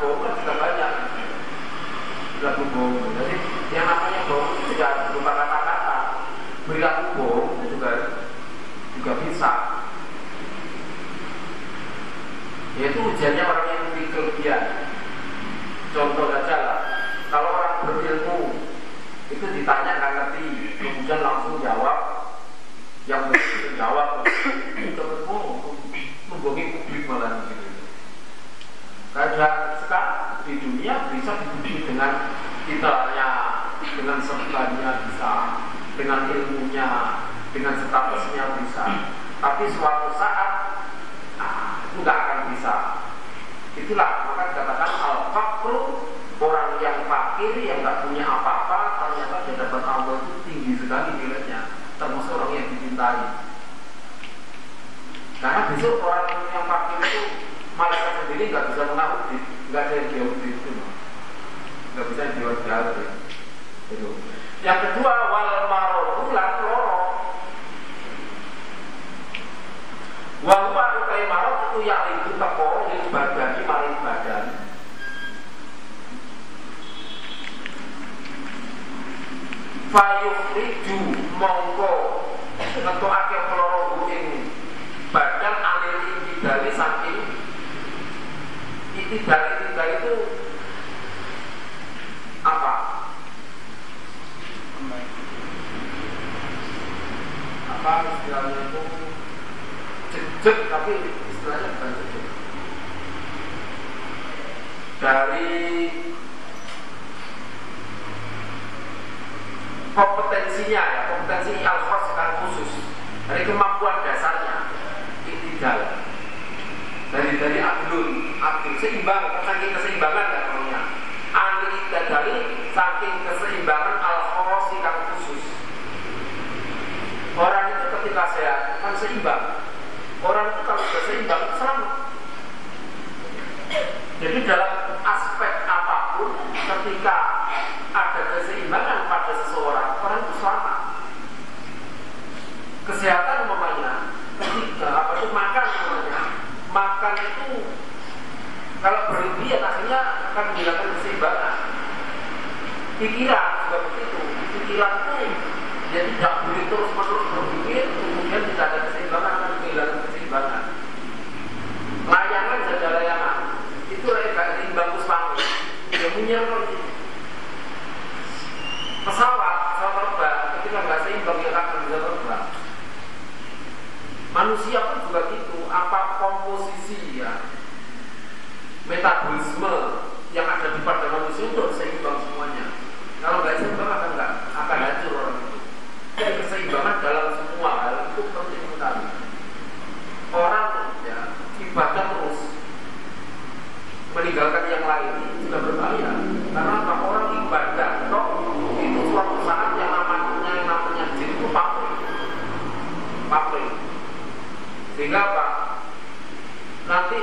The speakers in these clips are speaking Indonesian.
bohong kan juga banyak. Perilaku bohong jadi yang namanya bohong itu tidak berupa kata-kata. Perilaku bohong itu juga juga bisa. Yaitu ujiannya orang yang memiliki kelebihan. Contoh saja kalau orang berilmu itu ditanya nggak ngerti. Kemudian langsung jawab. Yang benar jawab. Temenmu membohongi publik malah. Gitu kadang dunia bisa dibunuh dengan titelnya dengan sebutannya bisa dengan ilmunya dengan statusnya bisa. Tapi suatu saat nah, itu akan bisa. Itulah maka dikatakan al fakru orang yang fakir yang nggak punya apa-apa ternyata di hadapan Allah itu tinggi sekali nilainya termasuk orang yang dicintai. Karena besok orang yang fakir itu malaikat sendiri nggak bisa mengaudit nggak ada yang diaudit bisa ya. itu yang kedua wal maror bulan loro wal utai maror itu yang itu teko badan maring badan fayukhriju mongko. Ngetokake peloro ing badan alir dari saking itidal itidal itu apa? apa istilahnya itu jejak tapi istilahnya bukan jejak dari kompetensinya ya kompetensi al kan khusus dari kemampuan dasarnya itidal dari dari abdul abdul seimbang saking keseimbangan ya namanya ahli dari saking keseimbangan al kan khusus orang itu ketika sehat kan seimbang orang itu kalau sudah seimbang selamat jadi dalam aspek apa pun ketika ada keseimbangan pada seseorang, orang itu selamat. Kesehatan umpamanya, ketika apa itu makan umpamanya, makan itu kalau berlebihan akhirnya akan menghilangkan keseimbangan. Pikiran juga begitu. Pikiran itu dia tidak boleh terus menerus berpikir, kemudian tidak ada keseimbangan akan kehilangan keseimbangan. Layangan saja layangan. Itu kayak puspangu, dia punya pesawat pesawat terbang ketika nggak seimbang ya akan bisa terbang. Manusia pun juga gitu. Apa komposisi ya metabolisme yang ada di pada manusia untuk seimbang semuanya kalau nggak seimbang akan nggak akan hancur orang itu jadi keseimbangan dalam semua hal itu penting sekali orang ya ibadah terus meninggalkan yang lain sudah berbahaya karena apa orang ibadah toh itu suatu saat yang namanya yang namanya jin itu pamrih pamrih sehingga apa nanti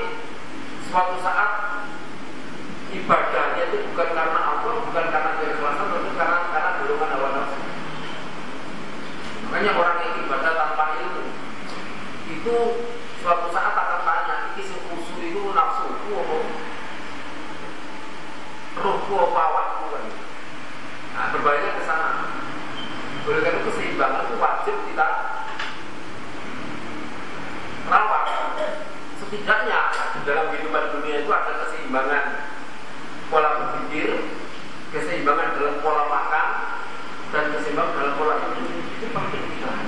suatu saat ibadahnya itu bukan karena Allah bukan karena keikhlasan tapi karena karena dorongan hawa nafsu makanya orang yang ibadah tanpa ilmu itu suatu saat akan tanya ini khusus itu nafsu ruhku apa? Awakku kan nah berbahaya ke sana. Oleh karena keseimbangan itu wajib kita rawat. Setidaknya dalam kehidupan dunia itu ada keseimbangan pola berpikir keseimbangan dalam pola makan dan keseimbangan dalam pola hidup. Itu penting kita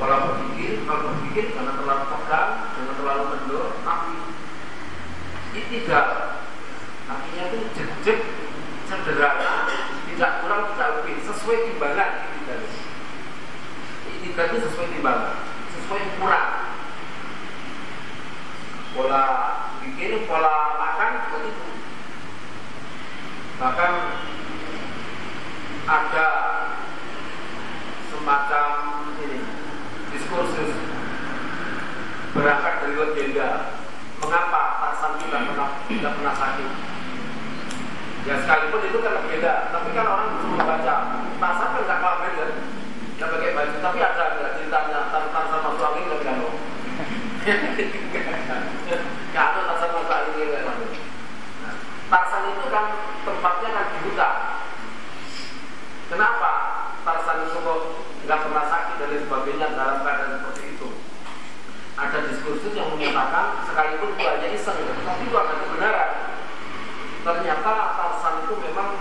pola berpikir kalau berpikir jangan terlalu tegang jangan terlalu kendor tapi tidak artinya itu jejak sederhana tidak kurang tidak lebih sesuai timbangan tidak itu sesuai timbangan sesuai ukuran. Pola pikir pola makan begitu bahkan ada semacam ini diskursus berangkat dari legenda Mengapa Tarsan tidak pernah tidak pernah sakit? Ya sekalipun itu kan beda, tapi kan orang cuma baca Tarsan kan nggak kalah beda, ya pakai baju. Tapi ada nggak ceritanya Tarsan masuk angin nggak kan? Nggak ada Tarsan masuk angin nggak kan? Tarsan itu kan tempatnya kan di hutan. Kenapa Tarsan itu kok nggak pernah sakit dan sebagainya dalam mengatakan sekalipun bukannya iseng tapi itu ada kebenaran. Ternyata Tarsan itu memang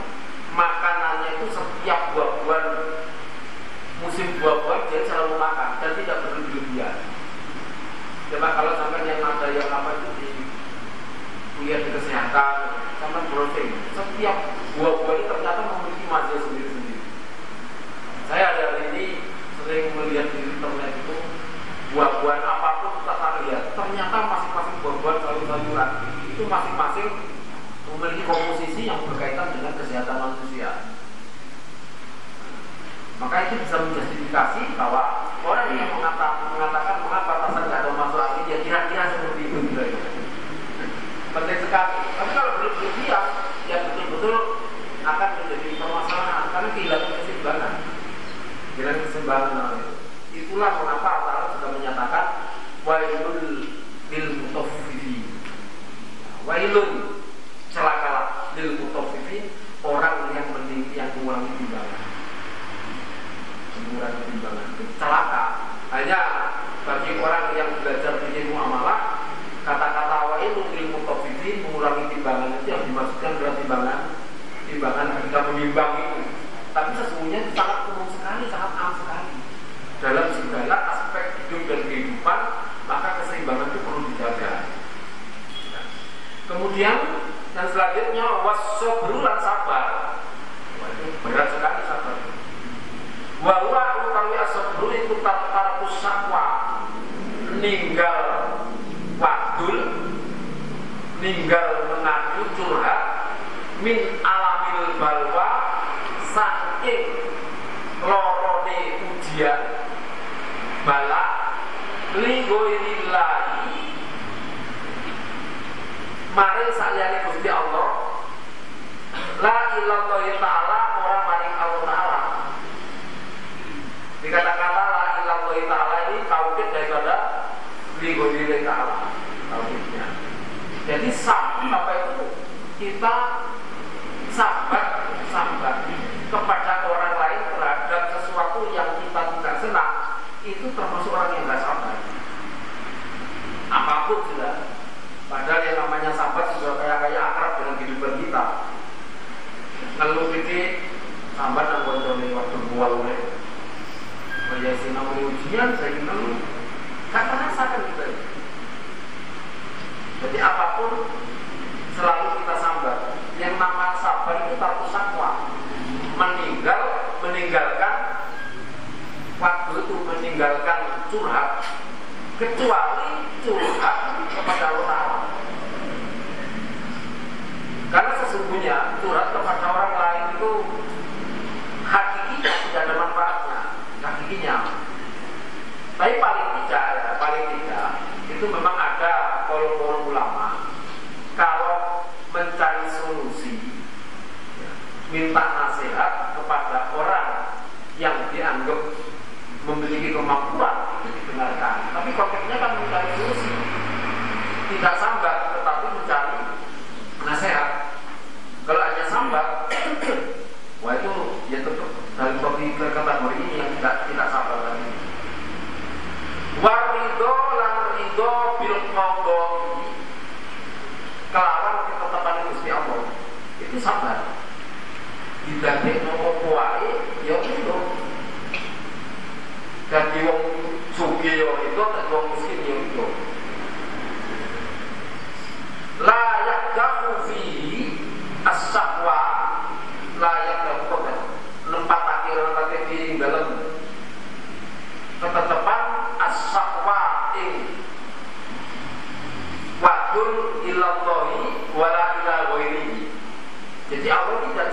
makanannya itu setiap buah-buahan musim buah-buahan dia selalu makan dan tidak berlebihan coba ya, kalau sampai yang ada yang apa itu di kuliah di kesehatan sampai browsing setiap buah-buahan ini ternyata memiliki mazhab sendiri-sendiri. Saya hari ini sering melihat di internet itu buah-buahan apa ternyata masing-masing buah-buahan sayur-sayuran itu masing-masing memiliki komposisi yang berkaitan dengan kesehatan manusia. Maka itu bisa menjustifikasi bahwa orang yang mengatakan, mengatakan mengapa rasa tidak ada masuk angin ya kira-kira seperti itu gitu penting sekali. Tapi kalau belum berlebihan ya betul-betul akan menjadi permasalahan. Karena kehilangan keseimbangan. Kehilangan keseimbangan. Itulah mengapa tidak ya, paling tidak itu memang ada kolom-kolom ulama. Kalau mencari solusi ya, minta nasihat kepada orang yang dianggap memiliki kemampuan itu dibenarkan. Tapi konteksnya kan mencari solusi. Tidak sambat tetapi mencari nasihat. Kalau hanya sambat wah itu ya tetap topik kategori ini yang tidak tidak sabar warido lan rido bil qadai kelawan ketetapan Gusti Allah. Itu sabar. Didadek nopo wae ya itu dadi wong sugih ya itu dadi wong miskin ya itu la yakdahu fihi as-sahwa la yakdahu nempatake nempatake di dalam ketetapan as-sahwa ing wadul ilallahi wala ila ghairihi jadi Allah tidak jadikan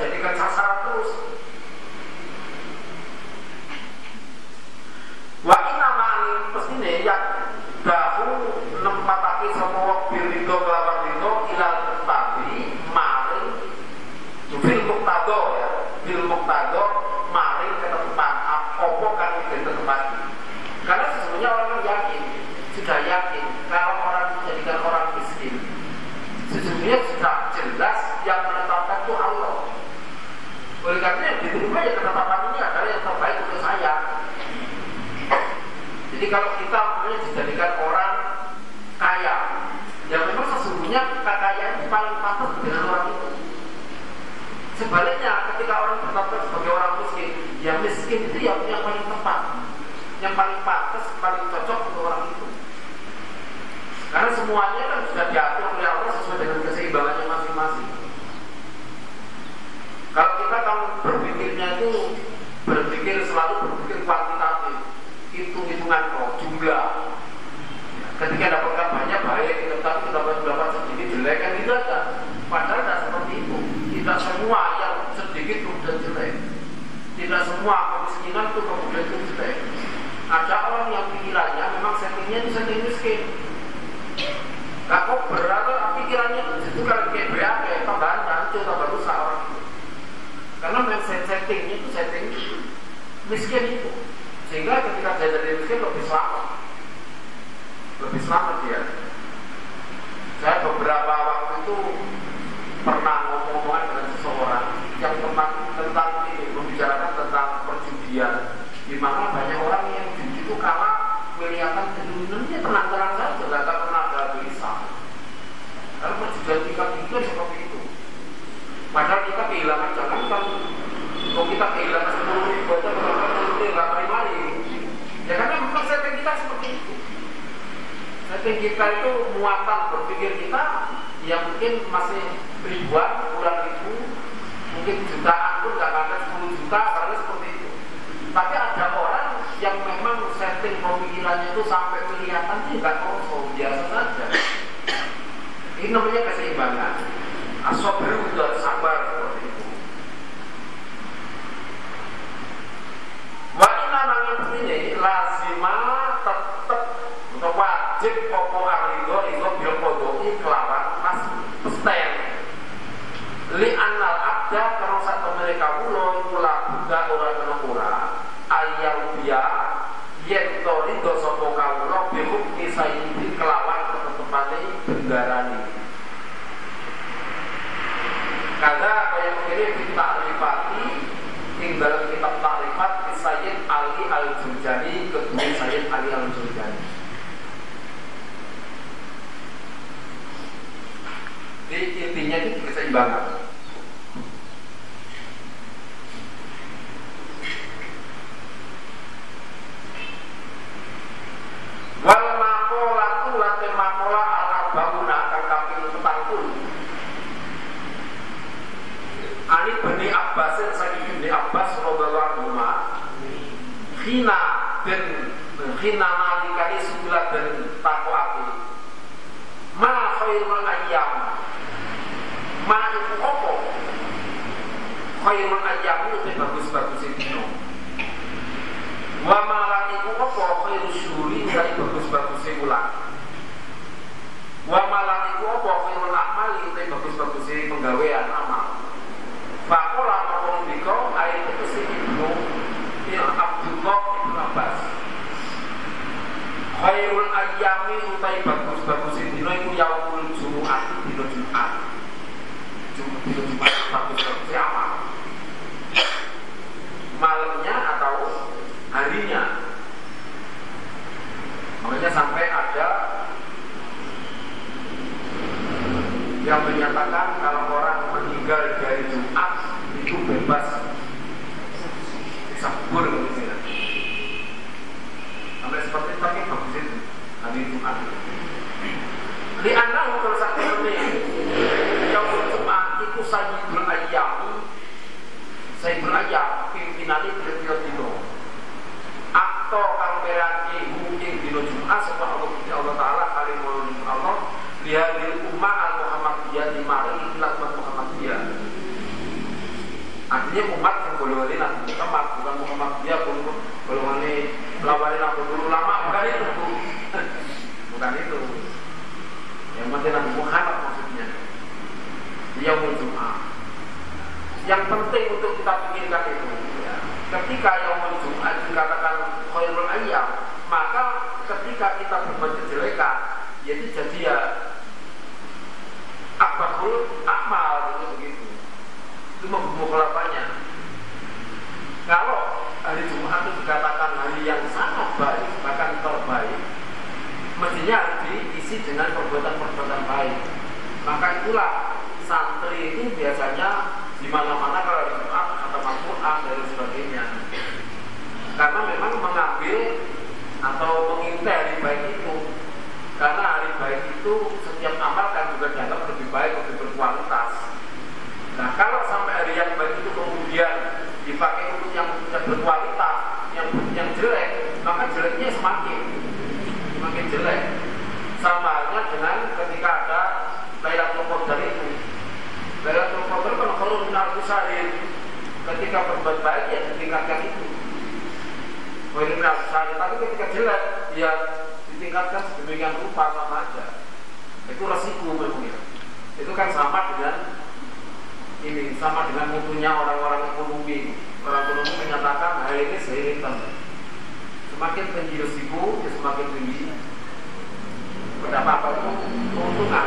akhirnya dijadikan orang kaya. Yang memang sesungguhnya kekayaan itu paling patut dengan orang itu. Sebaliknya ketika orang bertobat sebagai orang miskin yang miskin itu yang, yang paling tepat yang paling patut paling cocok untuk orang itu. Karena semuanya kan sudah diatur oleh Allah sesuai dengan keseimbangannya masing-masing. Kalau kita kalau berpikirnya itu berpikir selalu berpikir kuantitatif hitung-hitungan kok jumlah. tidak semua kemiskinan itu kemudian itu baik ada orang yang pikirannya memang settingnya itu setting miskin. Nah kok berada pikirannya itu juga kayak berat kayak tambahan hancur tambah rusak orang itu. karena mindset settingnya itu setting miskin itu. Sehingga ketika dia jadi miskin lebih selamat. Lebih selamat dia. Saya beberapa waktu itu pernah ngomong-ngomongan perjudian di mana banyak orang yang judi itu karena kelihatan kedudukannya tenang-tenang saja tidak pernah ada gelisah karena perjudian tingkat tinggi seperti itu. Padahal kita kehilangan jangan kan? Kalau kita kehilangan sepuluh ribu aja berapa ribu nggak mari-mari ya? Karena memang setting kita seperti itu. Setting kita itu muatan berpikir kita yang mungkin masih ribuan, puluhan ribu, mungkin jutaan pun nggak ada 10 juta, karena seperti. Tapi ada orang yang memang setting pemikirannya itu sampai kelihatan tidak kosong, biasa saja. Ini namanya keseimbangan. Asobru dan sabar seperti itu. Wa ini lazimah tetap untuk wajib opo ahli do itu bil kodoi kelawan mas sten li anal abda karena satu mereka mulo itu buka orang menukura ayam dia yen to rido sopo kawulo bihuk ini kelawan ketetepane bendarani kada kaya mengkiri kita rifati tinggal kitab takrifat Sayyid Ali Al-Jurjani kedua Sayyid Ali Al-Jurjani. Jadi intinya itu keseimbangan Wal makolatu late makola ala bangunan kang kaping petang puluh Ani bani Abbas saking bani Abbas radhiyallahu anhu Khina dan khina nalikani sebulan dan taku aku Ma khairul ayyam Ma itu apa? Khairul ayyam itu bagus-bagus itu Wa itu apa? Khairul syuri itu bagus-bagus ulang Wa malan itu apa? Khairul amal itu bagus-bagus penggawean amal Khairul ayyami utai bagus-bagus dino iku yaumul jumu'at dino Jumat. Dino Jumat bagus-bagus apa? Malamnya atau harinya. Makanya sampai ada yang menyatakan kalau orang meninggal dari Jumat itu bebas sabur gitu sampai seperti itu tapi bagus itu hari Jumat di kalau satu ini yang Jumat itu sayyidul ayyam sayyidul ayyam pimpinan itu beliau dino. Atau kang berarti mungkin dino Jumat sebab Allah Allah Taala kali mau Allah lihat umat al Muhammadiyah di mari ikhlas Muhammadiyah. Artinya umat yang golongan ini Nabi Muhammad bukan Muhammadiyah golongan ini lawan Nabi dulu lama bukan itu bukan itu. Yang penting Nabi Muhammad maksudnya. Dia Jumat. Yang penting untuk kita pikirkan itu ya. ketika yang Jumat dikatakan khairul ayyam maka ketika kita berbuat kejelekan yaitu jadi ya akbarul akmal gitu begitu. Itu membuka kelapanya kalau hari Jumat itu dikatakan hari yang sangat baik bahkan terbaik mestinya harus diisi dengan perbuatan-perbuatan baik maka itulah santri itu biasanya di mana-mana kalau Jumat atau Al-Quran dan sebagainya karena memang mengambil atau mengintai hari baik itu karena hari baik itu setiap amal kan juga dianggap lebih baik, lebih berkualitas. Nah kalau sampai hari yang baik itu kemudian dipakai untuk yang tidak berkualitas, yang yang jelek, maka jeleknya semakin semakin jelek. Sama halnya dengan ketika ada Lailatul Qadar itu. Lailatul Qadar kan kalau benar sahih ketika berbuat baik ya ditingkatkan itu. Benar sahih, tapi ketika jelek ya ditingkatkan sedemikian rupa sama aja itu resiko memang ya. itu kan sama dengan ini sama dengan mutunya orang-orang ekonomi. Orang ekonomi menyatakan hari ini seiring Semakin tinggi risiko, ya semakin tinggi berapa apa keuntungan.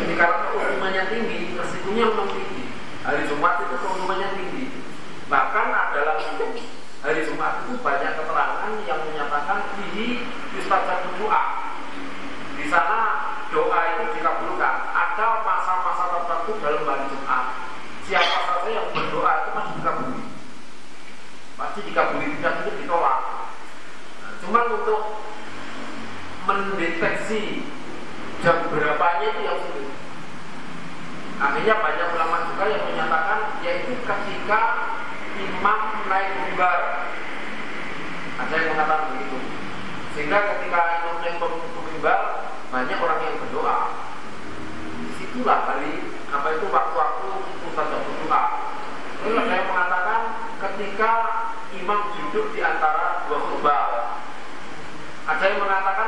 Jadi kalau keuntungannya tinggi, resikonya memang tinggi. Hari Jumat itu keuntungannya tinggi. Bahkan adalah hari Jumat itu banyak keterangan yang menyatakan ini mustajab doa. Di sana doa itu dikabulkan. Ada masa-masa tertentu dalam hari Jumat. Siapa saja yang berdoa itu pasti dikabuli. Pasti dikabuli, tidak itu ditolak. Nah, cuma untuk mendeteksi jam berapanya itu yang sulit. Akhirnya banyak ulama juga yang menyatakan yaitu ketika imam naik mimbar. Ada yang mengatakan begitu. Sehingga ketika imam naik mimbar banyak orang yang berdoa. Di situlah kali apa itu waktu-waktu mustajab berdoa. Lalu ada yang mengatakan ketika imam duduk di antara dua khutbah. Ada yang mengatakan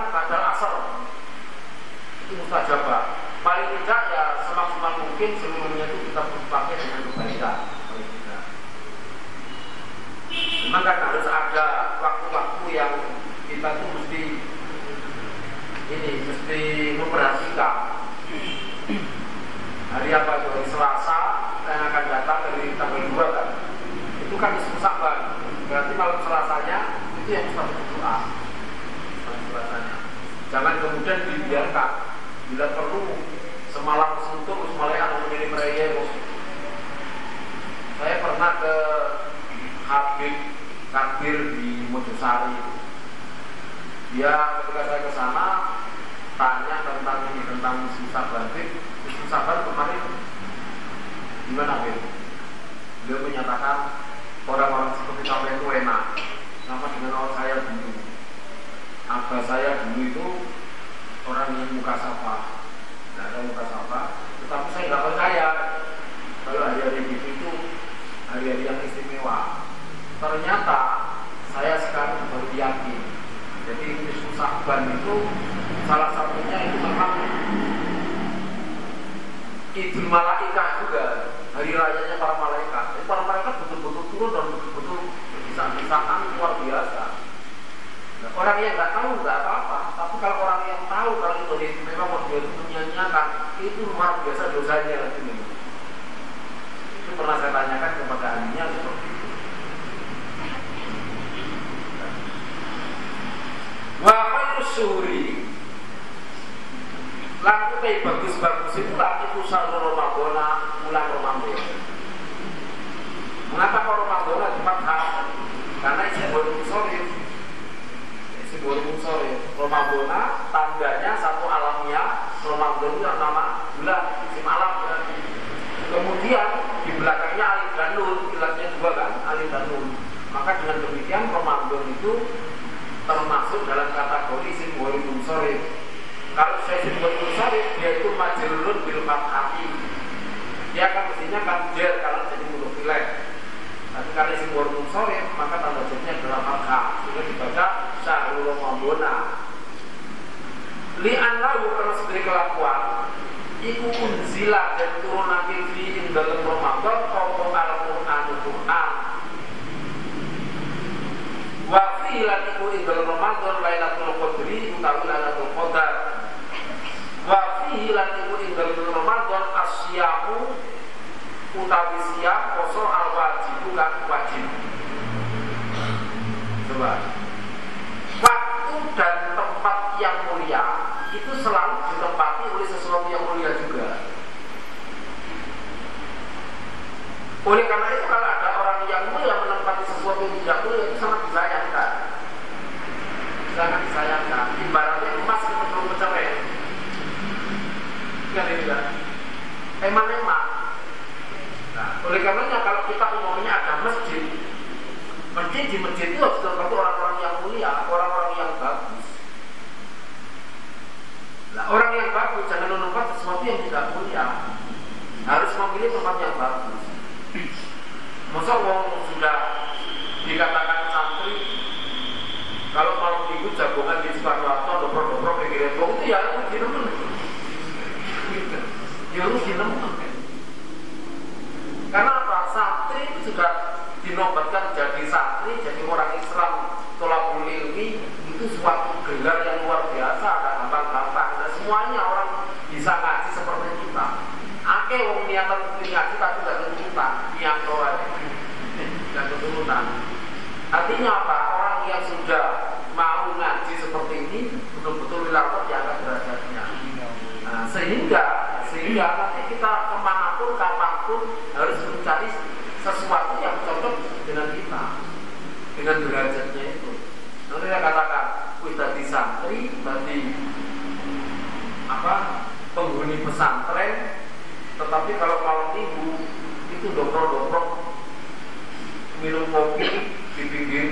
itu mustajabah. Paling tidak ya semaksimal mungkin seluruhnya itu kita pakai dengan kebaikan. Memang kan harus ada waktu-waktu yang kita tuh mesti ini mesti memperhatikan. Hari apa itu? Hari Selasa yang akan datang dari tanggal 2 kan? Itu kan Saban berarti malam Selasanya itu yang mesti berdoa jangan kemudian dibiarkan bila perlu semalam suntuk semalam menjadi meraya saya pernah ke Habib Kabir di Mojosari. Dia ketika saya ke sana tanya tentang ini tentang susah bantik susah banget kemarin gimana Habib? Dia menyatakan orang-orang seperti kamu itu enak sama dengan orang saya dulu. Abah saya dulu itu orang yang muka ada muka sapa tetapi saya nggak percaya kalau hari-hari gitu itu hari-hari yang istimewa ternyata saya sekarang baru yakin jadi Kristus Sakban itu salah satunya itu memang Idul Malaikah juga hari rayanya para malaikat. Jadi para malaikat betul-betul turun dan betul-betul berpisah-pisahan luar biasa. Nah, orang yang nggak tahu nggak apa-apa, tapi kalau orang tahu kalau itu memang mau dia itu menyanyiakan itu luar biasa dosanya lagi Itu pernah saya tanyakan kepada ahlinya seperti itu. Wa syuri Laku kayak bagus-bagus itu lagi pusat Ramadan, bulan Ramadan. Mengapa kok Ramadan cepat hal? Karena isi baru sore, isi baru sore. Ramadan tandanya satu alamnya Ramadan itu nama bulan, isi malam. Kemudian di belakangnya alif dan nun, dua kan, alif dan nun. Maka dengan demikian Ramadan itu termasuk dalam kategori simbol sore kalau saya sebut munsarif dia itu majrurun bil hati dia akan mestinya kabjer kalau jadi mulut tapi karena simbol munsarif maka tanda jadinya adalah fathah sehingga dibaca syahrul ramadan li annahu karena sebagai kelakuan iku unzila dan turun fi dalam Ramadan apa al-Qur'an Qur'an wa fi lan iku ing dalam Ramadan Lailatul Qadri utawi Lailatul Qadar. Wa fihi lan iku ing dalem Ramadan asyamu utawi siam poso al wajib kan wajib. Coba waktu dan tempat yang mulia itu selalu ditempati oleh sesuatu yang mulia juga. Oleh karena itu kalau ada orang yang mulia menempati sesuatu yang tidak mulia itu sangat disayangkan. Sangat disayangkan. Ibaratnya emas ketemu mencerai kan ini kan? Emang-emang nah oleh karenanya kalau kita umumnya ada masjid masjid di masjid itu harus terdapat orang-orang yang mulia orang-orang Orang yang bagus jangan menempat sesuatu yang tidak mulia. Harus memilih tempat yang bagus. Masa wong sudah dikatakan santri kalau mau ikut jagongan di Soekarno dobrok-dobrok kayak gini, wong itu ya rugi nemen. Ya lu nemen. Karena apa? Santri itu sudah dinobatkan jadi santri, jadi orang Islam tolak ilmi itu suatu gelar yang luar biasa semuanya orang bisa ngaji seperti kita. Ake wong niatan ngaji tapi tidak kita, yang dan keturunan. Artinya apa? Orang yang sudah mau ngaji seperti ini betul-betul dilakukan diangkat derajatnya. Nah, sehingga sehingga nanti kita ke mana pun kapan pun harus mencari sesuatu yang cocok dengan kita dengan derajatnya itu. Nanti saya katakan, kita di santri berarti apa penghuni pesantren, tetapi kalau malam minggu itu dobrok-dobrok minum kopi di pinggir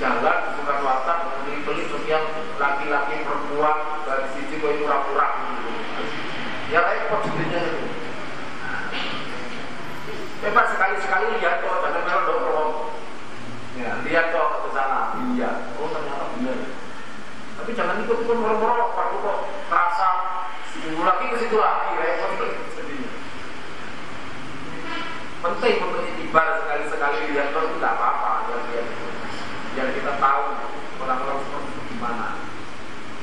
jalan di depan warteg beli-beli setiap laki-laki perempuan dari sisi kau pura-pura. Gitu. ya repot jadinya itu? Coba sekali-sekali lihat kalau ada merah dong ya, lihat kok ke sana. Iya. Oh ternyata benar. Tapi jangan ikut ikut merok-merok waktu kok terasa minggu lagi ke situ lagi repot penting. Untuk itibar sekali-sekali lihat kalau tidak apa-apa biar biar kita tahu orang-orang seperti itu gimana.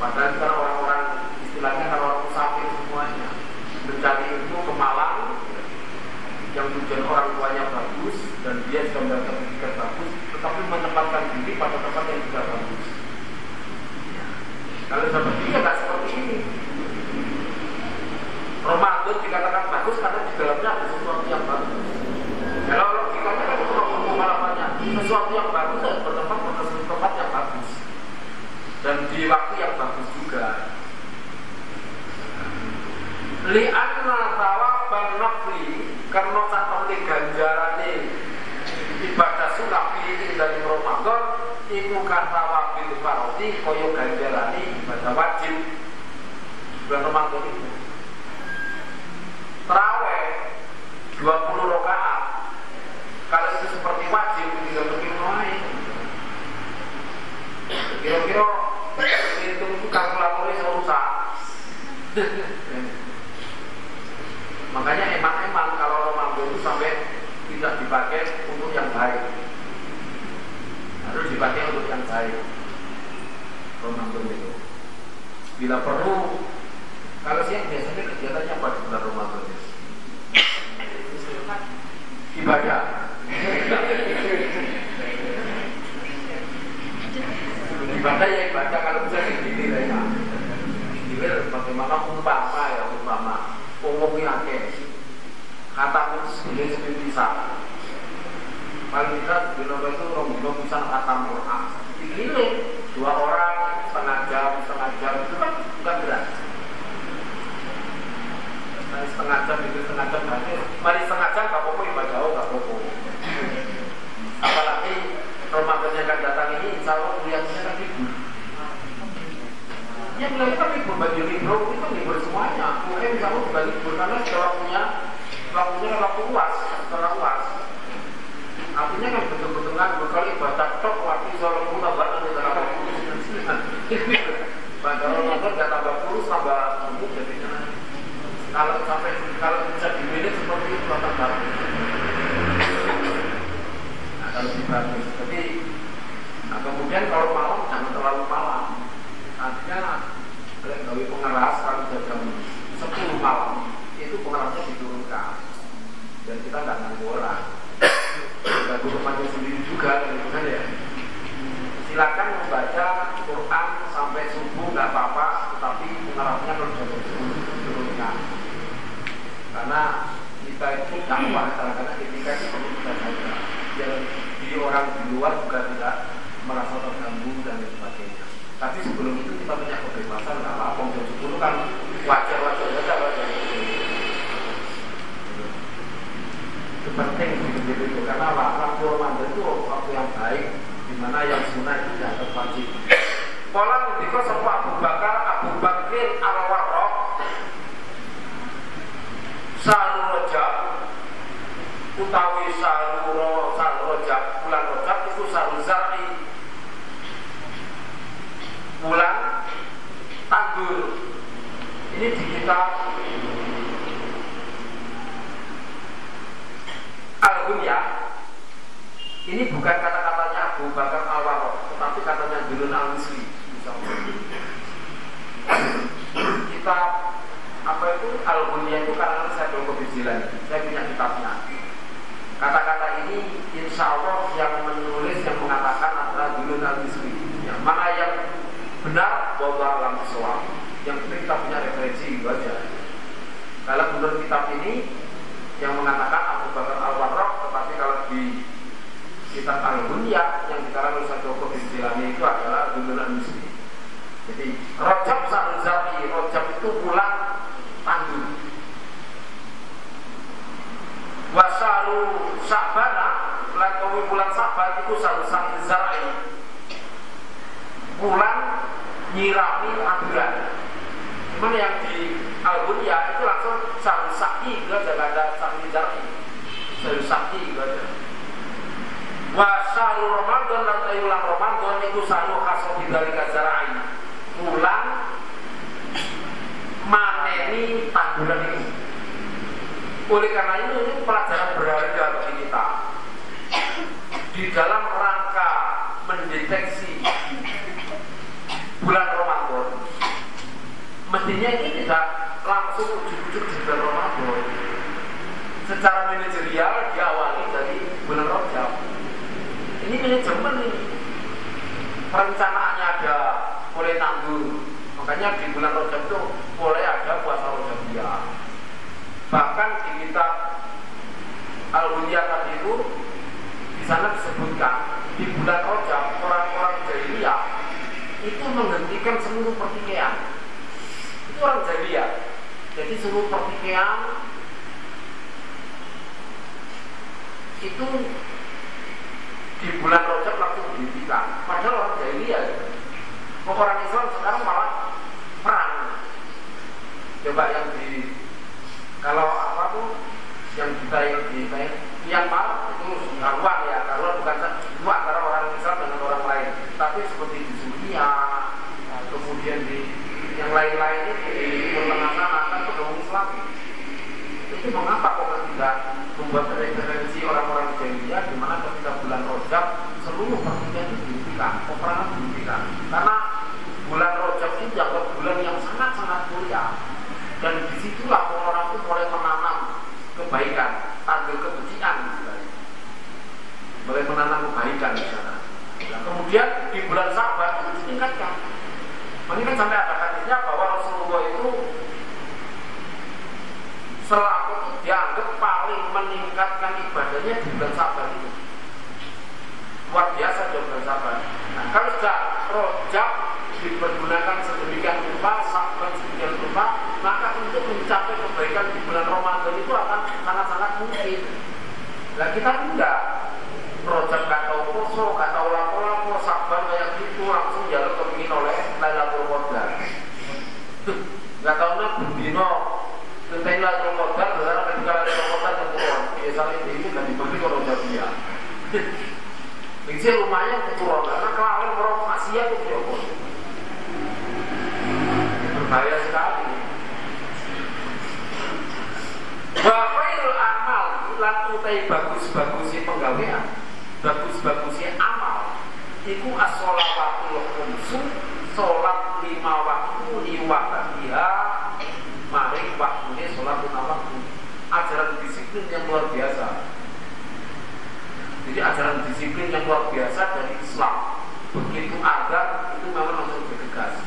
Padahal kita orang-orang istilahnya kalau orang musafir semuanya. Mencari ilmu ke Malang yang tujuan orang tuanya bagus dan dia juga mendapatkan pendidikan bagus tetapi menempatkan diri pada tempat yang tidak bagus. Kalau seperti ini tidak seperti ini Ramadan dikatakan bagus karena di dalamnya ada sesuatu yang bagus. Kalau logikanya kan itu pengalamannya sesuatu yang bagus dan bertempat pada tempat yang bagus. Dan di waktu yang bagus juga. Li'anna thawaban nafli karena penting ganjarane ibadah sunah pilih dari Ramadan iku kata wabil farodi koyo ganjarane ibadah wajib. Bulan Ramadan itu terawih 20 rakaat. Kalau itu seperti wajib tidak mungkin lain kira-kira itu itu kalkulatornya rusak makanya emang-emang kalau Ramadan itu sampai tidak dipakai untuk yang baik. Harus dipakai untuk yang baik. Ramadan itu. Bila perlu kalau siang biasanya kegiatannya pada bulan Ramadan ibadah ibadah ya ibadah kalau bisa begini lah ya. Ini bagaimana umpama ya umpama. Umumnya akeh kata pun sebagai sebagai bisa. Paling tidak di Indonesia itu orang bisa kata Quran dikeliling dua orang setengah jam setengah jam itu kan bukan berat mari setengah jam itu setengah jam nanti mari setengah jam gak apa-apa ibadah oh gak apa-apa apalagi Ramadan yang akan datang ini insya Allah kelihatannya kan libur. Ya kelihatannya kan libur bagi libur itu kan libur semuanya. Mungkin insya Allah juga libur karena sudah waktunya kan waktu luas setelah luas artinya kan betul-betul kan berkali ibadah tok waktu sholat pun tambah nanti tambah puluh pada Ramadan gak tambah puluh tambah umum jadinya kalau sampai kalau bisa dimilih seperti itu akan bagus. Nah kalau dibagus jadi nah kemudian kalau malam jangan terlalu malam. Artinya kalau gawe pengeras kalau sudah jam 10 malam itu pengerasnya diturunkan. Dan kita nggak nganggu orang ganggu rumahnya sendiri juga gitu kan ya. Silakan membaca Quran sampai subuh nggak apa-apa. Tetapi pengerasnya kalau sudah karena kita itu dakwah kadang-kadang ketika itu perlu kita di orang di luar juga tidak merasa terganggu dan lain sebagainya. Tapi sebelum itu kita punya kebebasan nggak apa-apa. Jam 10 kan wajar-wajar saja wajar itu. Penting begitu itu. Karena waktu Ramadan itu waktu yang baik di mana yang sunnah itu tidak Pola ketika sebuah Abu Bakar Abu Bakrin al-Warraq Saru Rojab utawi Saru Saru Rojab bulan Rojab itu Saru Zari. Bulan tandur. Ini di kitab Al-Bunyah Ini bukan kata-katanya Abu Bakar al tetapi katanya Dulun al-Misri. sembilan saya punya kitabnya. Kata-kata ini insya Allah yang menulis yang mengatakan adalah dulu nanti ya, mana yang benar bahwa alam sesuatu yang penting kita punya referensi itu aja. Kalau menurut kitab ini yang mengatakan Abu Bakar al warraq tetapi kalau di kita al ya yang dikarang oleh Joko bin Jilani itu adalah dunia nanti jadi rojab sa'uzati rojab itu pula Sabana, bulan kawi bulan Saban itu Saruzaki Zarai. Bulan nyirami Adulan. Cuman yang di Al-Bunya itu langsung Saruzaki, itu ada ada Saruzaki Zarai. Saruzaki itu ada wa sahru Ramadan lan tayulan Ramadan itu sahru khasro bidalika zara'i bulan maneni tanggulan ini oleh karena itu ini pelajaran berharga bagi kita. Di dalam rangka mendeteksi bulan Ramadan mestinya ini tidak langsung ujuk-ujuk di bulan Ramadan. Secara manajerial diawali dari bulan Rajab. Ini manajemen ini perencanaannya ada mulai tangguh. Makanya di bulan Rajab itu mulai ada puasa dia bahkan di kitab al tadi itu di sana disebutkan di bulan Rajab orang-orang jahiliyah itu menghentikan seluruh pertikaian itu orang jahiliyah jadi seluruh pertikaian itu di bulan Rajab langsung dihentikan. Padahal orang jahiliyah. Orang Islam sekarang malah perang. Coba yang di kalau apa tuh yang kita yang di yang malah itu karuan ya karuan bukan dua antara orang Islam dengan orang lain. Tapi seperti di Suria kemudian di yang lain-lain di pertengahan akan bergabung Islam. Itu mengapa kok tidak membuat referensi orang-orang jahiliyah di mana ketika bulan Rojab seluruh pertikaian itu dihentikan, peperangan dihentikan. Karena bulan Rojab itu dianggap bulan yang sangat-sangat mulia dan di situlah orang-orang itu mulai menanam kebaikan, tanggal kebencian mulai menanam kebaikan di sana. Nah, kemudian di bulan Sabar itu ditingkatkan. Mengingat sampai ada hadisnya bahwa Rasulullah itu selaku itu dianggap paling meningkatkan ibadahnya di bulan sabar itu. Luar biasa di bulan sabar nah, kalau sudah rojab dipergunakan sedemikian rupa sabar sedemikian rupa maka untuk mencapai kebaikan di bulan Ramadan itu akan sangat-sangat mungkin. Nah kita enggak. Rojab gak tahu poso tahu lapo-lapo sabar kayak gitu langsung jalan kepingin oleh Lailatul Qadar nak bendino Tentang Lailatul Qadar adalah ketika Lailatul Qadar keturun. Biasanya ini dan dibagi kalau dia. Bisa lumayan keturun karena kelawan orang maksiat itu ya Berbahaya sekali. Bahairul amal lan utai bagus-bagusnya penggawean, bagus-bagusnya amal. Iku as-sholawatul khumsu, sholat lima waktu waktunya sholat lima waktu ajaran disiplin yang luar biasa. Jadi ajaran disiplin yang luar biasa dari Islam. Begitu ada itu memang langsung bergegas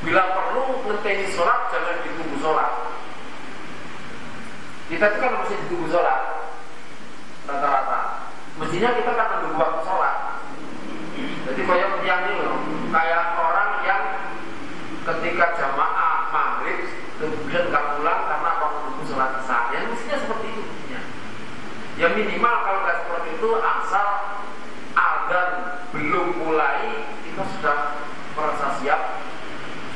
bila perlu ngenteni sholat jangan ditunggu sholat. Kita itu kan mesti ditunggu sholat. Rata-rata. Mestinya kita kan menunggu waktu sholat. Jadi kayak yang ini loh. Kayak orang yang ketika jamaah maghrib kemudian nggak pulang karena apa menunggu sholat isya ya mestinya seperti itu mestinya ya minimal kalau nggak seperti itu asal agar belum mulai kita sudah merasa siap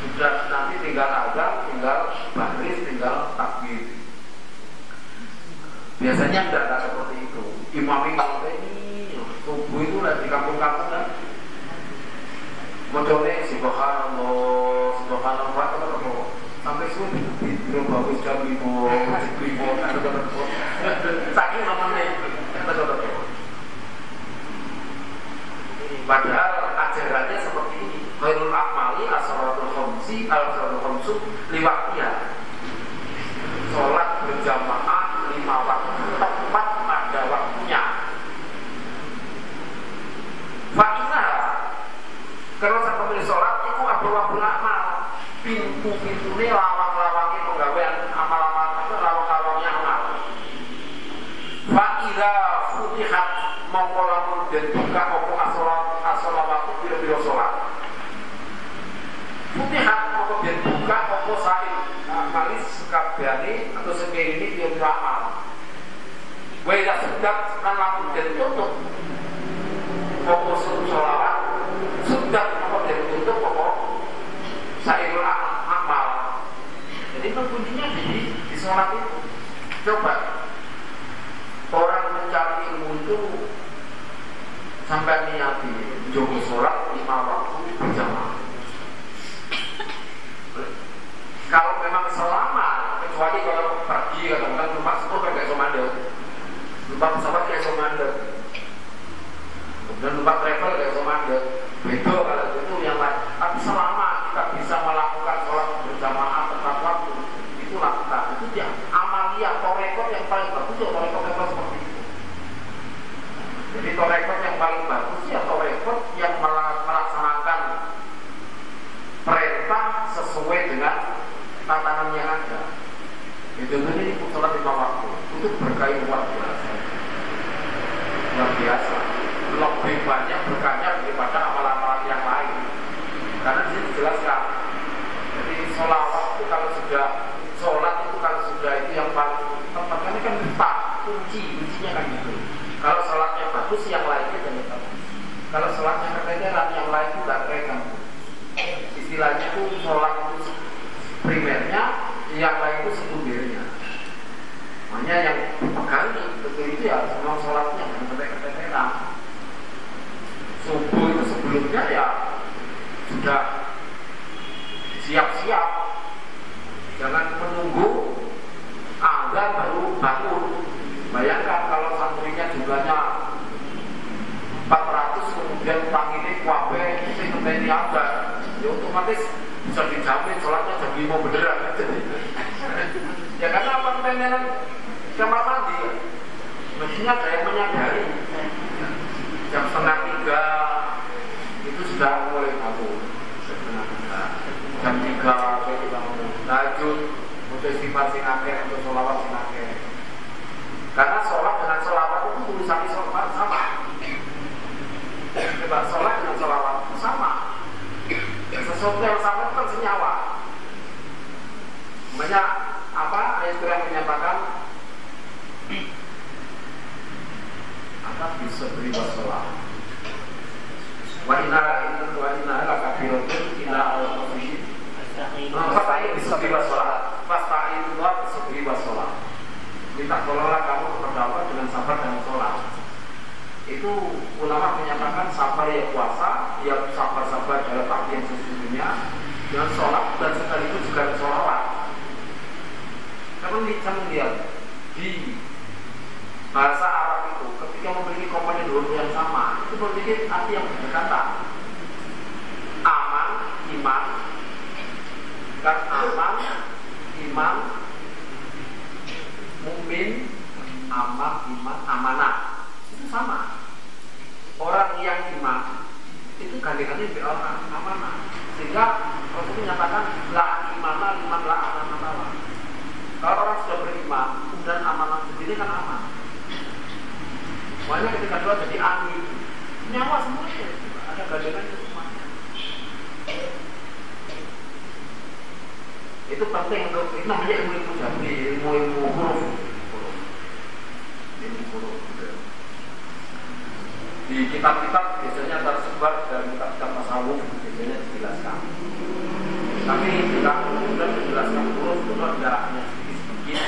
sudah nanti tinggal azan tinggal baris tinggal takbir. Biasanya enggak, enggak seperti itu. Imam kalau ini subuh itu lah di kampung-kampung kan? Modelnya subhanallah subhanallah sampai sulit belum bagus jam lima lima saking namanya itu Padahal ajarannya seperti ini. Khairul akmali asratul khamsi al-asratul khamsu liwaktiha. Sholat berjamaah lima waktu tepat pada waktunya. Fakina kalau saya pemilih sholat itu abu abu amal pintu-pintu ini lawang-lawangnya penggawean amal-amal itu lawang-lawangnya amal. Fakira futihat mongkolamun dan buka opo asolat waktu bila-bila sholat. Futihat mongko dan buka opo sain malis sekabiani atau sekiri ini dia beramal. Wailah sedap kan langsung dan tutup opo sholawat sudah opo dan tutup opo sairul amal. Jadi kuncinya di di sholat itu. Coba. Orang mencari ilmu itu sampai niati. Jogo sholat lima waktu berjamaah. Kalau memang selama kecuali kalau pergi kadang-kadang rumah sepuluh kan kayak mandek, lupa pesawat kayak mandek, kemudian lupa travel beda kalau itu yang Makanya ketika dua jadi amin, nyawa semuanya ada gandengan itu semuanya itu penting untuk itu namanya ilmu ilmu jadi ilmu ilmu huruf ilmu huruf di kitab-kitab biasanya tersebar dalam kitab-kitab tasawuf biasanya dijelaskan. Tapi kita kemudian menjelaskan huruf itu jaraknya sedikit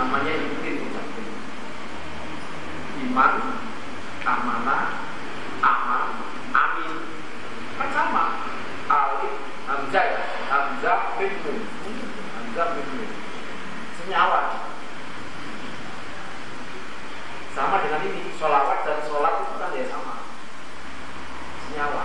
namanya ilmu ilmu jadi iman amanah aman amin. Kan sama alif hamzah ya hamzah bin nun hamzah bin nun senyawa. Sama dengan ini sholawat dan sholat itu kan ya sama nyawa.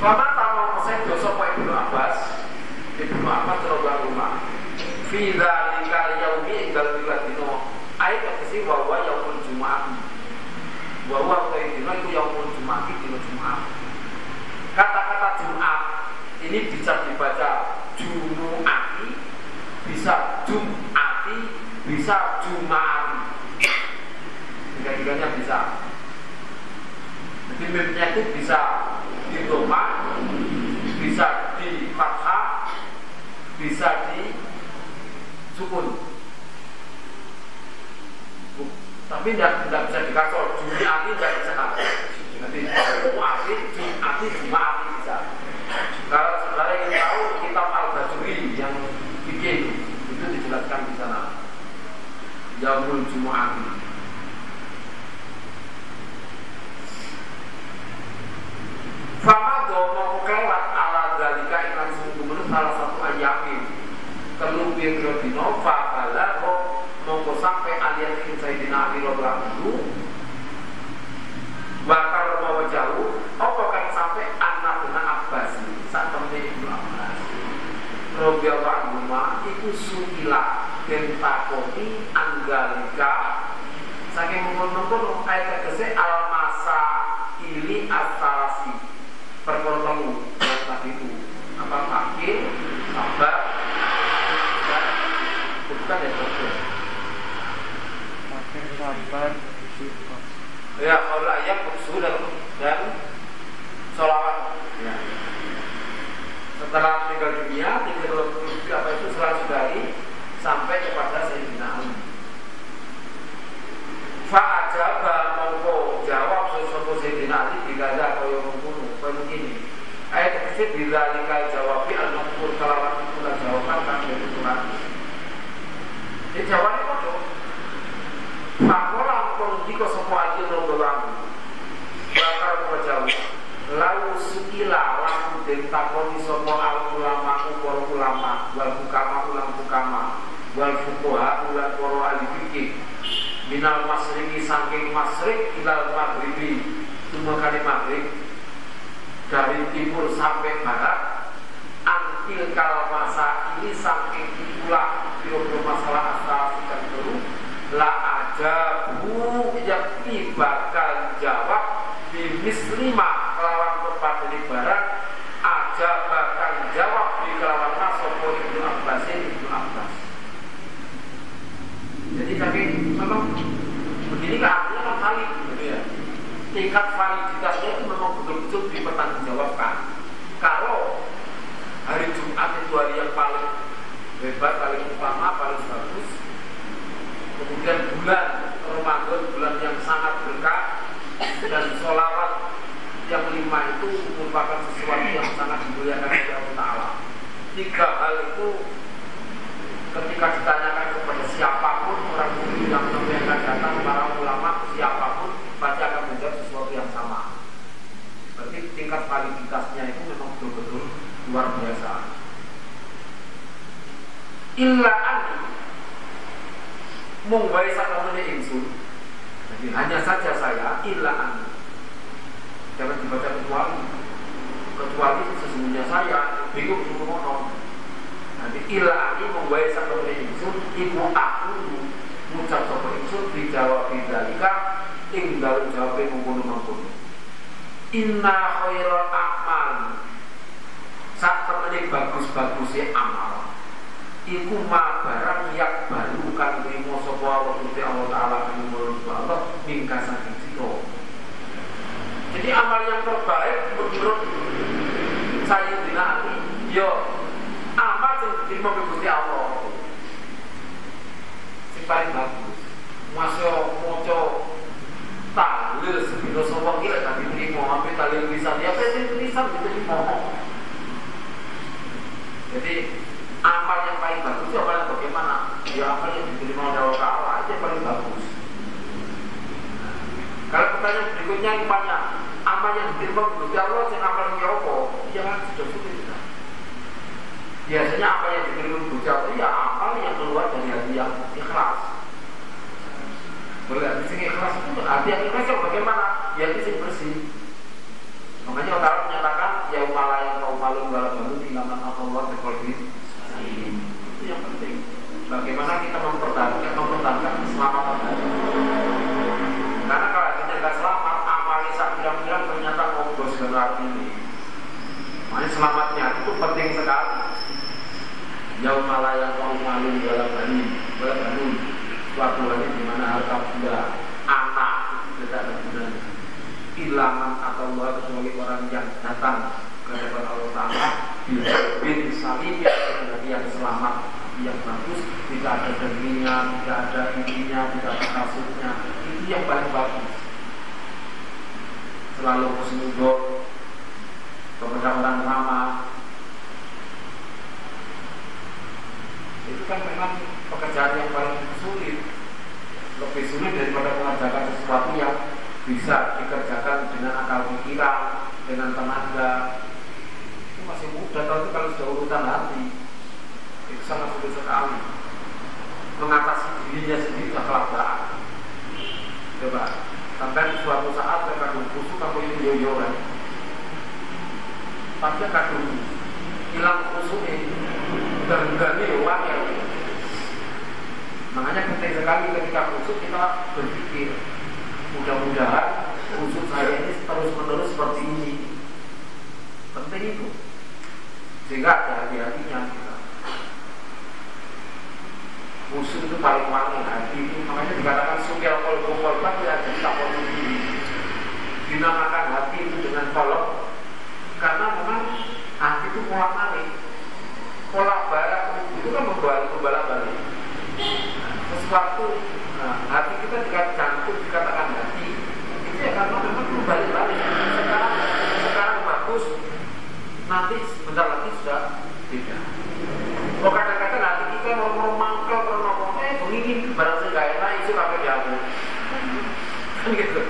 Mama tamu saya dosa Pak Ibnu Abbas Ibnu Abbas terobat rumah Fida lika yaumi inggal bila dino Ayat kesi bahwa yaumul Jumat Bahwa kaya dino itu yaumul Jumat Dino Jumat Kata-kata Jumat Ini bisa dibaca Jumu'ati Bisa Jum'ati Bisa Jum'ati. Tiga-tiganya bisa. Jadi mimpinya itu bisa di fathah bisa di sukun. Tapi tidak tidak bisa dikasor jumiati tidak bisa nanti jumiati jumiati jumiati bisa. Kalau saudara ingin tahu kitab al bajuri yang bikin itu dijelaskan di sana. Yaumul Jumu'ati Fama domo kelak ala dalika ikan sungguh salah satu ayamin Telu biro dino fakala kok mongko sampai alian ing Sayyidina Ali radhiyallahu bakal mau jauh apa kan sampai anak dengan Abbas? Saat temen Ibnu Abbas. Radhiyallahu anhu iku sukila den takoni anggalika saking mengkono-kono ayat kese al masa ili astarasi perkara temu yang tadi itu apa akhir sabar dan bukan ya dokter akhir sabar ya kalau ayat khusus dan dan sholawat ya. setelah meninggal dunia tiga apa itu selalu dari sampai kepada Sayyidina Ali. Fa'ajaba mongko jawab sesuatu Sayyidina Ali kaya mengkuno Kaya begini Ayat kecil bila nikah jawabi Al-Maqfur kalawan itulah jawaban Kan dari Tuhan Ini jawabannya kok Fakola mengkono jika semua aja Nonggolang Bakar jawab Lalu sukila Lalu den takoni Sopo al-ulama Ukor ulama. Wal hukama ulang hukama. Wal fukuha ulang koro al-fikih minal masriki saking masrik ilal maghribi. Cuma kali maghrib dari timur sampai barat antil kal masa ini saking itulah biro masalah asal dulu la aja bu yakni bakal jawab di mislima kelawan tempat di barat aja bakal jawab di kelawan nasopo ibnu Abbas ibnu Abbas jadi kami memang begini kan artinya kan valid gitu ya. Tingkat validitasnya itu memang betul-betul dipertanggungjawabkan. Kalau hari Jumat itu hari yang paling hebat, paling utama, paling bagus. Kemudian bulan Ramadan, bulan yang sangat berkah dan sholawat yang lima itu merupakan sesuatu yang sangat dimuliakan oleh Allah Taala. Tiga hal itu ketika ditanyakan kepada siapa pun orang muslim yang yang akan datang para ulama siapa pun pasti akan menjawab sesuatu yang sama. Berarti tingkat validitasnya itu memang betul-betul luar biasa. Illa ani mungwai sakamane insun. Jadi hanya saja saya illa ani. Jangan dibaca kecuali kecuali sesungguhnya saya bingung ngomong Nanti ila ini membawa satu insun ibu aku ngucap satu insun dijawab bidalika ing dalam jawabnya mengkono mengkono. Inna khairal a'mal saat temene bagus-bagusnya amal iku ma barang kan terima Allah Gusti Allah taala kang menurut Allah mingkasa sira. Jadi amal yang terbaik menurut saya Ali yo amal yang diterima oleh Allah. Sing paling bagus masya moco talil sebino sopo kira tak diterima sampai talil lisan ya apa tulisan diterima? Jadi amal yang paling bagus itu amal yang bagaimana? Ya amal yang diterima Allah Ta'ala itu yang paling bagus kalau pertanyaan berikutnya yang banyak amal yang diterima Gusti Allah yang amal yang apa jangan sudah sulit kita. Biasanya apa yang diberi bocah itu ya amal yang keluar dari hati yang ikhlas. Berarti sing ikhlas itu hati yang ikhlas yang bagaimana? Ya itu sing bersih. Makanya Allah menyatakan ya umala yang kau malu wala balu ilaman Allah berkolbi. Bagaimana kita mempertahankan mempertahankan keselamatan hati. Karena kalau kita tidak selamat, amalnya saat bilang-bilang ternyata mogos berarti ini. Makanya selamatnya itu penting sekali. Jauh malah yang kau malu dalam bani, dalam bani. Suatu hari di mana harta benda, anak tidak ada gunanya. Hilangan atau Allah kecuali orang yang datang ke depan Allah Taala bin salim yang selamat yang bagus tidak ada dagingnya tidak ada intinya tidak ada kasutnya. Itu yang paling bagus. Selalu khusnudon kepada orang ramah. Itu kan memang pekerjaan yang paling sulit. Lebih sulit daripada mengerjakan sesuatu yang bisa dikerjakan dengan akal pikiran dengan tenaga. Itu masih mudah tapi kalau sudah urutan hati sangat sulit sekali mengatasi dirinya sendiri sudah kelabaran coba sampai suatu saat kagum kusuk apa ini yoyo kan? Tapi kagum hilang kusuknya uang ya makanya penting sekali ketika kusuk kita berpikir mudah-mudahan kusuk saya ini terus menerus seperti ini. Penting itu. Sehingga ada hati-hatinya kita musuh itu paling wangi hati itu makanya dikatakan sukil kolbu kolbak ya jadi tak diri dinamakan hati itu dengan kolok karena memang hati itu pola balik pola balik itu kan membawa membalak balik. Sesuatu nah, hati kita jika jantung dikatakan hati itu ya karena memang berbalik balik sekarang sekarang bagus. Nanti sebentar lagi sudah beda Kadang-kadang kita mau mau eh begini barang gak itu kafe jamu kan gitu.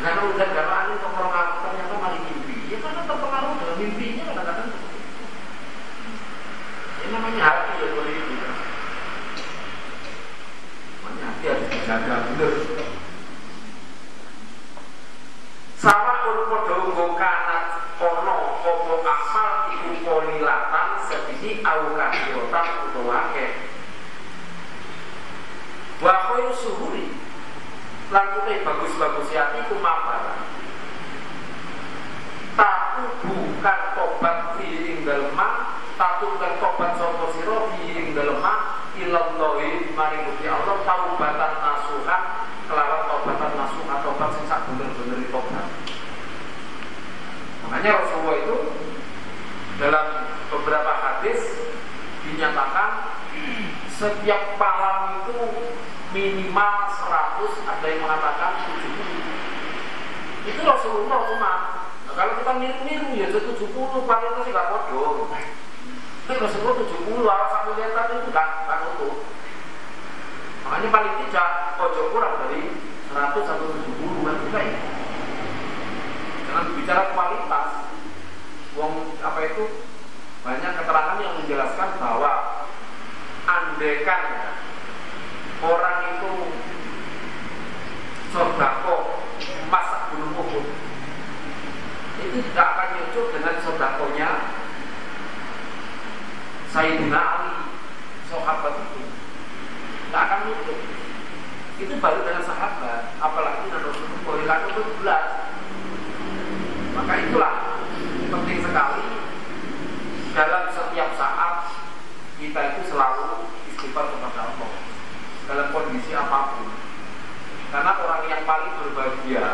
Karena udah angin terpengaruh ternyata malah mimpi. Ya karena terpengaruh dengan mimpinya kadang-kadang. Ini namanya hati ya boleh itu namanya hati harus dijaga sama urut podo kanat ono opo amal iku kolilatan sedini au kafirotan utawa akeh wa khairu suhuri. Lan bagus-bagus hati ku mapara taku bukan tobat fiing dalema taku bukan tobat sopo siro fiing dalema ilallahi mari muti Allah taubatan nasuhan kelawan tobatan nasuhan tobat sing sak bener-bener tobat Makanya Rasulullah itu dalam dinyatakan setiap malam itu minimal 100 ada yang mengatakan 70 itu Rasulullah umat nah, kalau kita niru-niru ya 70 paling itu sih gak bodoh. Tapi Rasulullah 70 awal sampai lihat itu gak, gak utuh makanya paling tidak ojo kurang dari 100 atau 70 kan juga ya. Jangan bicara kualitas. Wong apa itu banyak keterangan yang menjelaskan bahwa andekan orang itu sodako masak gunung Uhud itu tidak akan nyucuk dengan sodakonya Sayyidina Ali sahabat itu. Tidak akan nyucuk. Itu baru dengan sahabat apalagi dengan Rasulullah itu. Belas maka itulah penting sekali dalam setiap saat kita itu selalu istighfar kepada Allah dalam kondisi apa pun. Karena orang yang paling berbahagia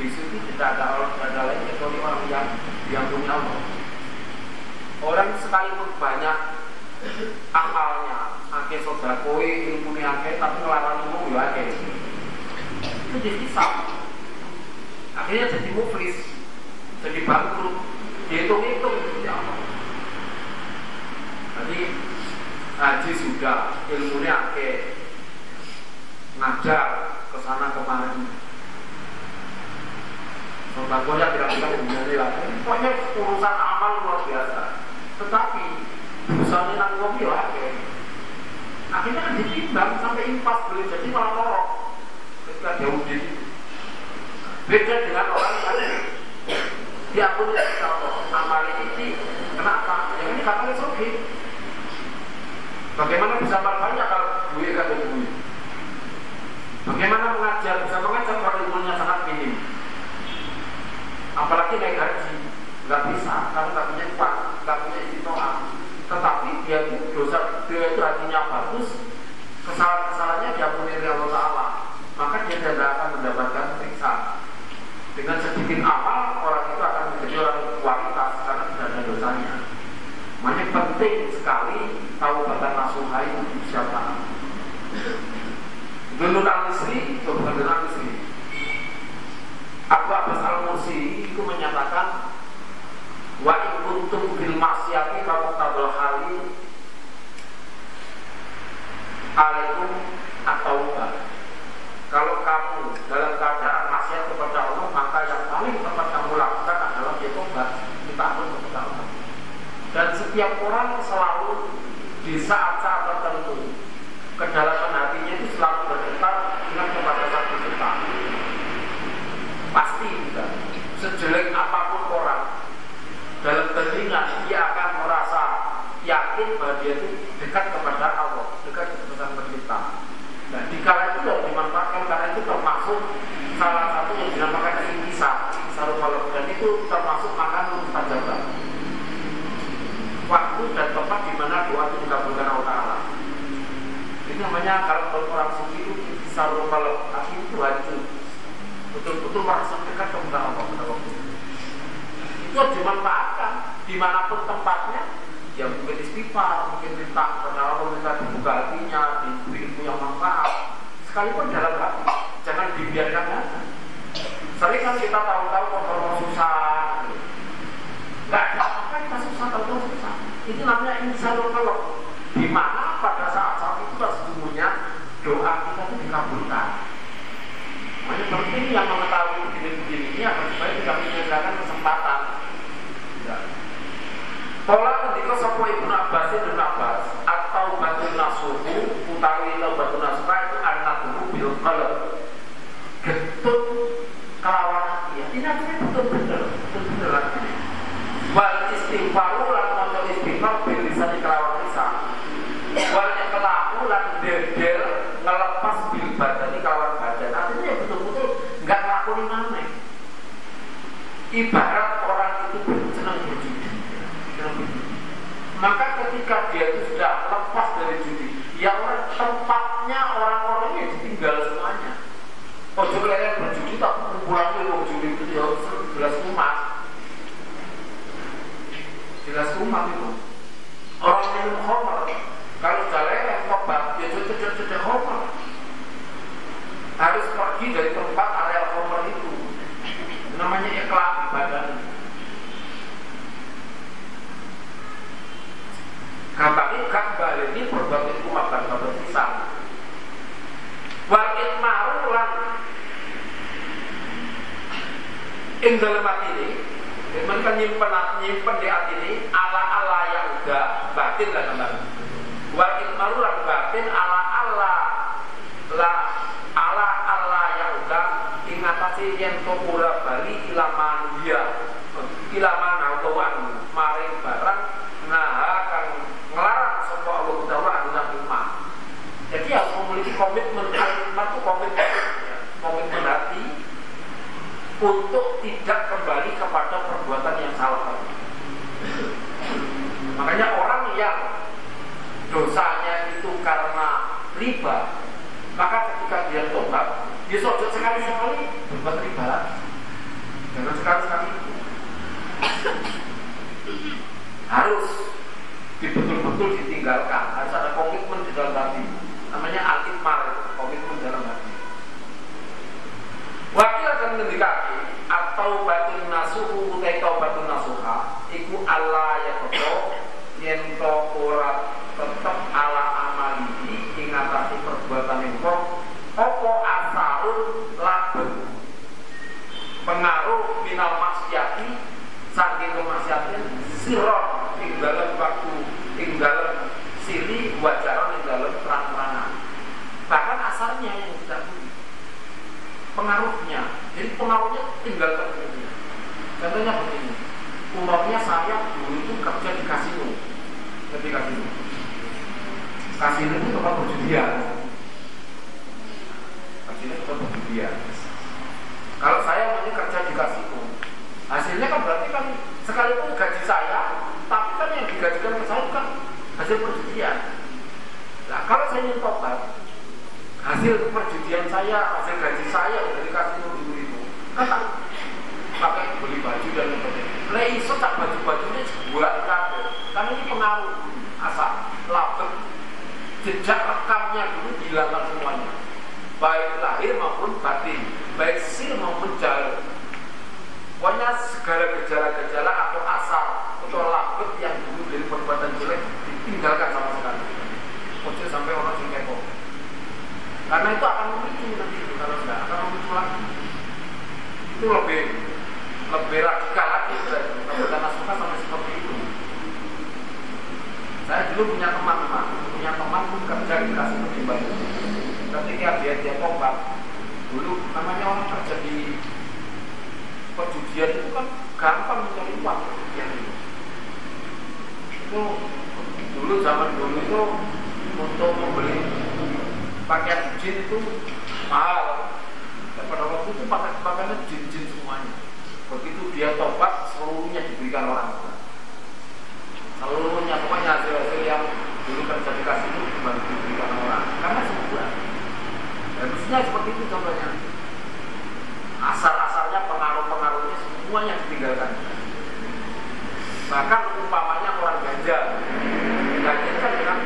besok itu tidak ada orang tidak ada lain kecuali orang yang yang punya Allah. Orang sekalipun banyak amalnya, akeh sodakoi, ilmu akeh, tapi ngelarang ilmu ya akeh. Itu jadi hisap. Akhirnya jadi muflis jadi bangkrut dihitung-hitung ya jadi haji sudah ilmunya ke ngajar ke sana kemari Bangkonya tidak bisa menjadi lagi. Pokoknya urusan amal luar biasa. Tetapi usahanya nang ngopi lagi. Akhirnya kan ditimbang sampai impas boleh jadi malah lorok ketika jauh di beda dengan orang lain diampuni Allah amal ini kenapa? yang ini katanya sohi bagaimana bisa banyak kalau duit kan duit? Bagaimana mengajar? Bisa mengajar kalau ilmunya sangat minim. Apalagi naik haji. Nggak bisa karena nggak punya kuat nggak punya istiqomah tetapi dia itu dosa dia itu hatinya bagus. Kesalahan-kesalahannya diampuni oleh Allah Taala. Maka dia tidak akan mendapatkan siksa dengan sedikit amal orang itu akan menjadi orang kualitas karena tidak ada dosanya. Makanya penting sekali tahu kata nasuha itu siapa Dulu al-Misri, bukan dulu al-Misri Abu Abbas al-Mursi itu menyatakan Wa in kuntum bil maksiati kamu tabel hali alaikum atau Kalau kamu dalam keadaan maksiat kepada Allah, maka yang paling tepat kamu lakukan adalah ya tobat, kita akan kepada Allah. Dan setiap orang di saat-saat tertentu kedalaman hatinya itu selalu berdekat dengan kepada satu kita. Pasti juga. Sejelek apa pun orang dalam telinga dia akan merasa yakin bahwa dia itu dekat kepada Allah, dekat kepada pencipta. Nah, di kala itu harus dimanfaatkan karena itu termasuk salah satu yang dinamakan intisar, kalau dan itu termasuk makan mustajabah. Waktu dan tempat di mana doa itu dikabulkan Allah Taala. Ini namanya kalau orang suci itu intisar kalau itu hancur. Betul-betul merasa dekat kepada Allah pada waktu. Itu itu harus dimanfaatkan. Di mana pun tempatnya ya mungkin istighfar mungkin minta kepada Allah minta dibuka hatinya diberi ilmu yang manfaat. Sekalipun dalam hati jangan dibiarkan ya. sering kan kita tahu-tahu kalau susah. Nggak ada apa kita susah tahu-tahu susah. Itu namanya insyaallah kalau di mana pada doa kita itu dikabulkan Makanya penting yang mengetahui akan supaya kita menyediakan kesempatan Pola ketika sebuah Ibnu Abbas Ibnu Abbas atau batu nasuhu utawi atau batu nasuha itu anak dulu bil qalb. Getut kelawan hati. Ya, ini artinya betul-betul betul-betul. Wal lan maca istighfar bil lisan kelawan lisan. Wal iqlaqu lan deder ngelepas bil badan kelawan badan. Artinya ya betul-betul enggak ngakoni maneh. Ibarat orang itu senang berjudi maka ketika dia itu sudah lepas dari judi yang tempatnya orang-orangnya ditinggal semuanya. Oh juga yang berjudi tak kumpulannya kok judi itu ya jelas umat. Jelas umat itu. Orang minum homer kalau sudah lereng tobat ya cocok-cocok homer harus pergi dari tempat itu namanya ikhlas ibadah Kambang kambal ini berbagai umat dan berpisah. Wal itmaru lan ing dalam hati ini mereka nyimpen nyimpen di hati ini ala ala yang udah batin lah kembali. Wal itmaru lan batin ala ala la ala ala yang udah ingatasi yang dia ilaman atau maring barang nah ngelarang sebuah Allah Ta'ala adalah iman jadi harus memiliki komitmen iman itu komitmen komitmen hati untuk tidak kembali kepada perbuatan yang salah makanya orang yang dosanya itu karena riba maka ketika dia tobat dia sojok sekali-sekali berbuat riba jangan sekali-sekali harus betul-betul ditinggalkan. Harus ada komitmen di dalam hati. Namanya al-ikmar komitmen dalam hati. Wakil akan mendekati atau batu nasuhu utai batu nasuha iku Allah ya betul yang to ora tetap ala amalihi ingatasi perbuatan yang opo asarun laben pengaruh saking sirot ing dalam waktu ing dalam siri wajaran ing dalam terang-terangan. Bahkan asalnya yang tidak pengaruhnya. Jadi pengaruhnya tinggal terjadi contohnya begini umumnya saya dulu itu kerja di kasino. Di kasino. Kasino itu tempat perjudian kasino tempat perjudian kalau saya mau kerja di kasino hasilnya kan berarti kan sekalipun gaji saya tapi kan yang digajikan ke saya kan hasil perjudian. Nah kalau saya ingin tobat hasil perjudian saya hasil gaji saya dari kasino dulu itu kan pakai beli baju dan sebagainya. Lah iso tak baju-bajunya buat kabel karena ini pengaruh. Asal labet. Jejak rekamnya dulu dihilangkan semuanya. Baik lahir maupun batin baik sil maupun jal pokoknya segala gejala-gejala atau asal atau labet yang dulu dari perbuatan jelek ditinggalkan sama sekali. Ojo sampai orang sing kepo. Karena itu akan memicu nanti kalau tidak akan memicu lagi. Itu lebih lebih radikal lagi kalau karena suka sampai seperti itu. Saya dulu punya teman-teman punya teman pun kerja di kasih ketimbang ketika dia dia tobat dulu namanya orang kerja di perjudian itu kan gampang mencari uang yang itu itu dulu zaman dulu itu untuk membeli pakaian jin itu mahal. Dan pada waktu itu pakai pakaiannya jin-jin semuanya. Begitu dia tobat seluruhnya diberikan orang tua. Seluruhnya pokoknya hasil-hasil yang dulu kerja dikasih itu cuma diberikan orang. Karena sebuah. Harusnya seperti itu contohnya. Asal-asalnya pengaruh-pengaruhnya semuanya ditinggalkan bahkan umpamanya orang ganja ganja itu kan dengan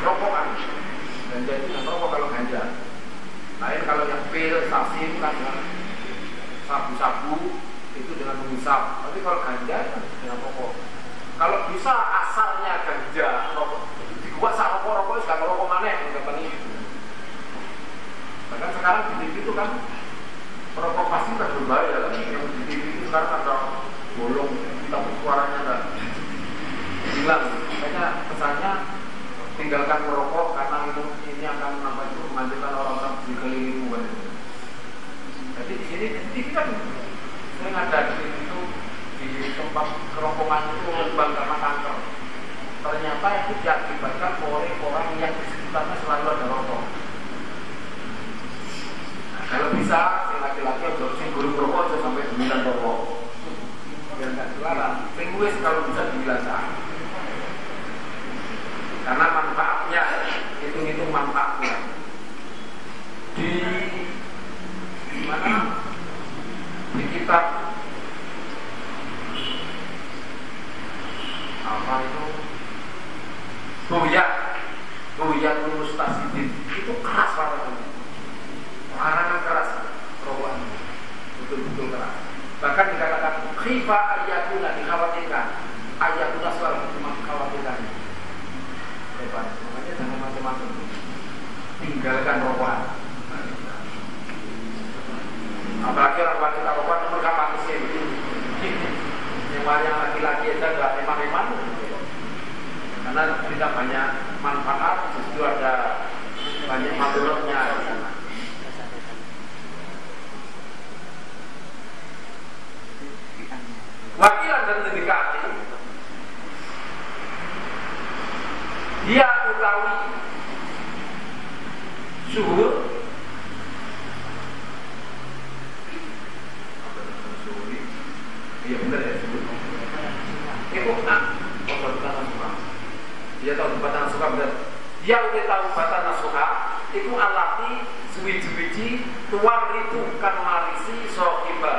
rokokan ganja itu dengan rokok kalau ganja lain kalau pil, sasin kan sabu-sabu itu dengan menghisap. Tapi kalau ganja kan dengan rokok. Kalau bisa asalnya ganja rokok. Dibuat sak rokok rokok sudah rokok mana yang itu bahkan sekarang di TV itu kan rokok pasti kan berbahaya kan? Yang di TV itu sekarang ada bolong tapi suaranya kan hilang. Makanya kesannya tinggalkan merokok karena minum ini akan menambah itu mengajukan orang-orang di keliling jadi di sini di TV kan sering ada di itu di tempat kerongkongan itu lubang karena kanker. Ternyata itu diakibatkan oleh orang yang di sekitarnya selalu ada rokok. Nah, kalau bisa si laki-laki harus sing guru rokok sampai sembilan rokok. Biar nggak dilarang sing kalau bisa dibilang karena manfaatnya hitung-hitung manfaatnya di mana di kitab apa itu Buyat Buyat Mustasidin itu keras larangannya larangan keras. Perubahan betul-betul keras. Bahkan dikatakan khifa ayatuna dikhawatirkan. Ayatuna selalu cuma dikhawatirkan. Hebat. Makanya jangan macam-macam. Tinggalkan rokokan apalagi orang wanita rokokan nomor kapan? Sih yang laki-laki aja nggak eman-eman karena tidak banyak manfaat justru ada banyak madorotnya wakilan dan mendekati dia utawi suhu. Iya benar ya itu A obat nasuha dia tahu obat nasuha benar udah tahu obat nasuha. Itu alati suwiji-wiji tuan itu kan marisi sohiba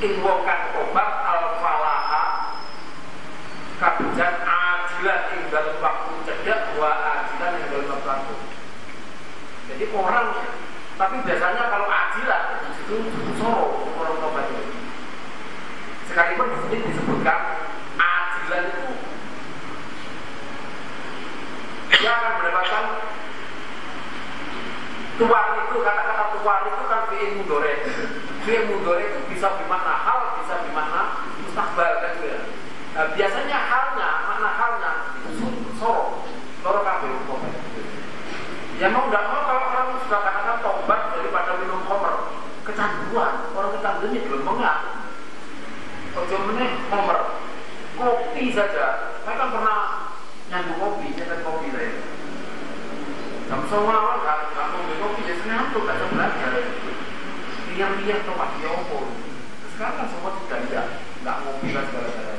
ing wong kang obat al falaha kabujan ajilan ing dalam waktu cedak wa ajilan ing dalam waktu jadi orang tapi biasanya kalau ajilan itu soro orang obat sekalipun di sini disebutkan adilan itu dia akan mendapatkan tuan itu kata-kata tuan itu kan fi'il mudore fi'il mudhari itu bisa bermakna hal, bisa bermakna mustakbal kan gitu ya. Nah, biasanya halnya, makna halnya itu sorok, sorok kabel Ya mau nggak mau kalau orang sudah katakan tobat daripada minum komer, kecanduan, orang kecanduan ini belum mengat. Ojo meneh komer, kopi saja. Saya kan pernah kopi saya.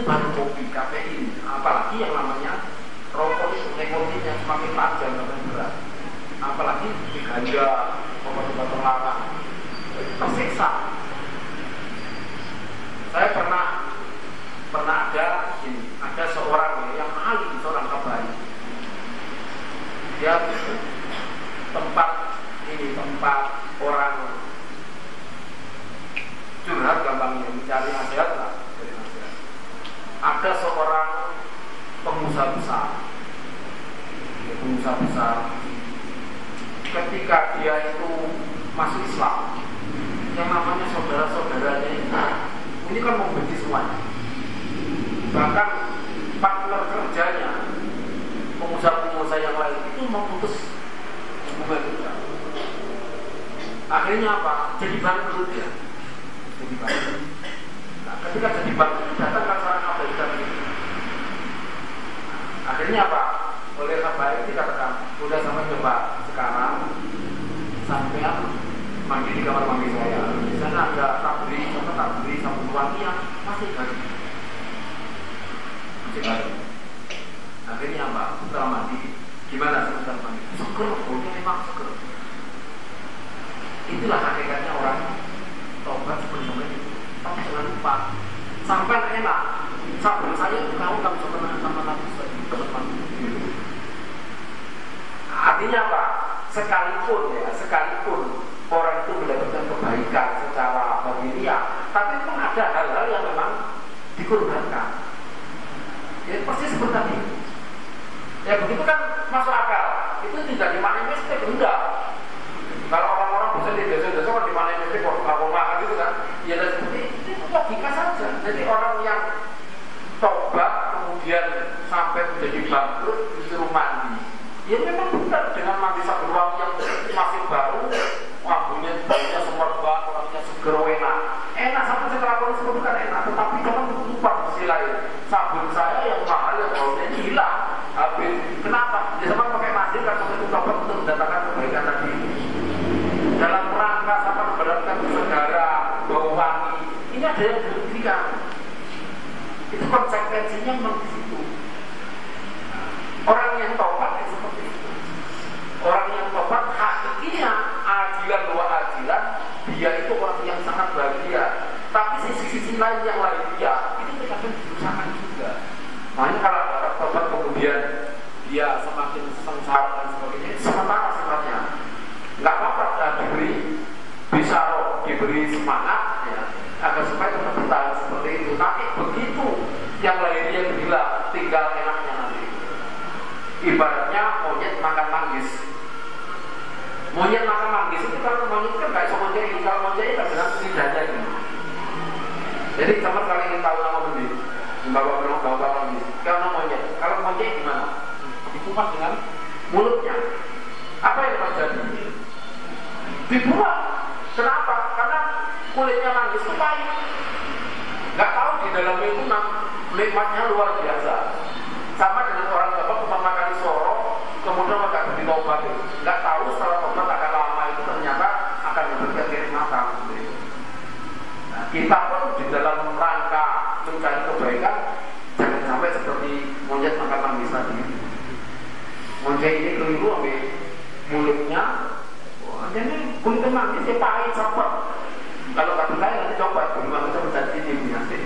Baru kopi, kafein, apalagi yang namanya rokok itu semakin tajam dan berat. Apalagi di ganja, obat-obat terlarang, tersiksa. Saya pernah pernah ada ini, ada seorang yang ahli seorang kabai. Dia tempat ini tempat orang curhat gampangnya mencari nasihat lah dari nasihat. Ada seorang pengusaha besar, pengusaha besar. Ketika dia itu masuk Islam, yang namanya saudara-saudaranya ini kan membenci semuanya bahkan partner kerjanya pengusaha-pengusaha yang lain itu memutus hubungan kita. Akhirnya apa? Jadi bangkrut ya jadi bangkrut nah, ketika jadi bangkrut datang kan seorang abaikan itu akhirnya apa? Oleh kabar dikatakan udah sampai coba sekarang sampai mandi di kamar mandi saya. Di sana ada tabri atau tabri sabun wangi yang masih gaji masih baru akhirnya apa setelah mandi gimana setelah mandi seger baunya memang seger itulah hakikatnya orang tobat seperti itu tapi jangan lupa sampai enak sabun saya itu kamu kamu sama sama nabi artinya apa? Sekalipun ya sekalipun orang itu mendapatkan kebaikan secara bagian tapi pun ada hal-hal yang memang dikorbankan Ya, persis seperti tadi. Ya begitu kan masuk akal. Itu tidak dimaknai mistik, enggak. Kalau orang-orang bisa di desa-desa kan dimaknai mistik, kok nggak makan gitu kan? Ya dan seperti itu logika saja. Jadi orang yang tobat kemudian sampai menjadi bangkrut disuruh mandi. Ya memang benar dengan mandi satu ruang yang masih baru, wabunnya baunya semerbak, orangnya seger enak. Enak sampai setelah orang sebutkan enak, tetapi jangan lupa sisi lain. Sabun saya yang mahal yang baunya hilang. Kenapa? Ya pakai mandi kan pakai tobat untuk mendatangkan kebaikan tadi. Dalam rangka sama memberatkan segara, bau wangi. Ini ada yang dibuktikan. Itu konsekuensinya memang di situ. Orang yang tobat itu seperti itu. Orang yang tobat hakikinya adilan dua adilan, dia itu orang yang sangat bahagia. Tapi sisi-sisi lain yang lain dia itu terkadang berusaha juga. Makanya kalau dia semakin sengsara dan sebagainya, sementara sifatnya. Nggak apa-apa nah, diberi bisa diberi semangat ya, agar supaya tetap bertahan seperti itu. Tapi begitu yang lainnya bilang tinggal enaknya nanti. Ibaratnya monyet makan manggis. Monyet makan manggis itu kalau monyet kan gak bisa ini kalau monyet itu dengan lidahnya ini. Jadi teman kali ingin tahu nama bawa bawa bawa bawa manggis. Kalau monyet kalau monyet gimana dikupas dengan mulutnya. Apa yang terjadi? Dibuang kenapa? Karena kulitnya manggis itu pahit nggak tahu di dalamnya itu nikmatnya luar biasa. Sama dengan orang bapak pertama kali sorok kemudian agak beri tobat nggak tahu setelah tobat akan lama itu ternyata akan memberikan kenikmatan nah, kita pun di dalam rangka mencari kebaikan jangan sampai seperti monyet makan manggis tadi monyet ini keliru ambil mulutnya. Wah ini kulitnya manggis ya pahit sepet kalau kata saya nanti coba bagaimana bisa mencari ini seperti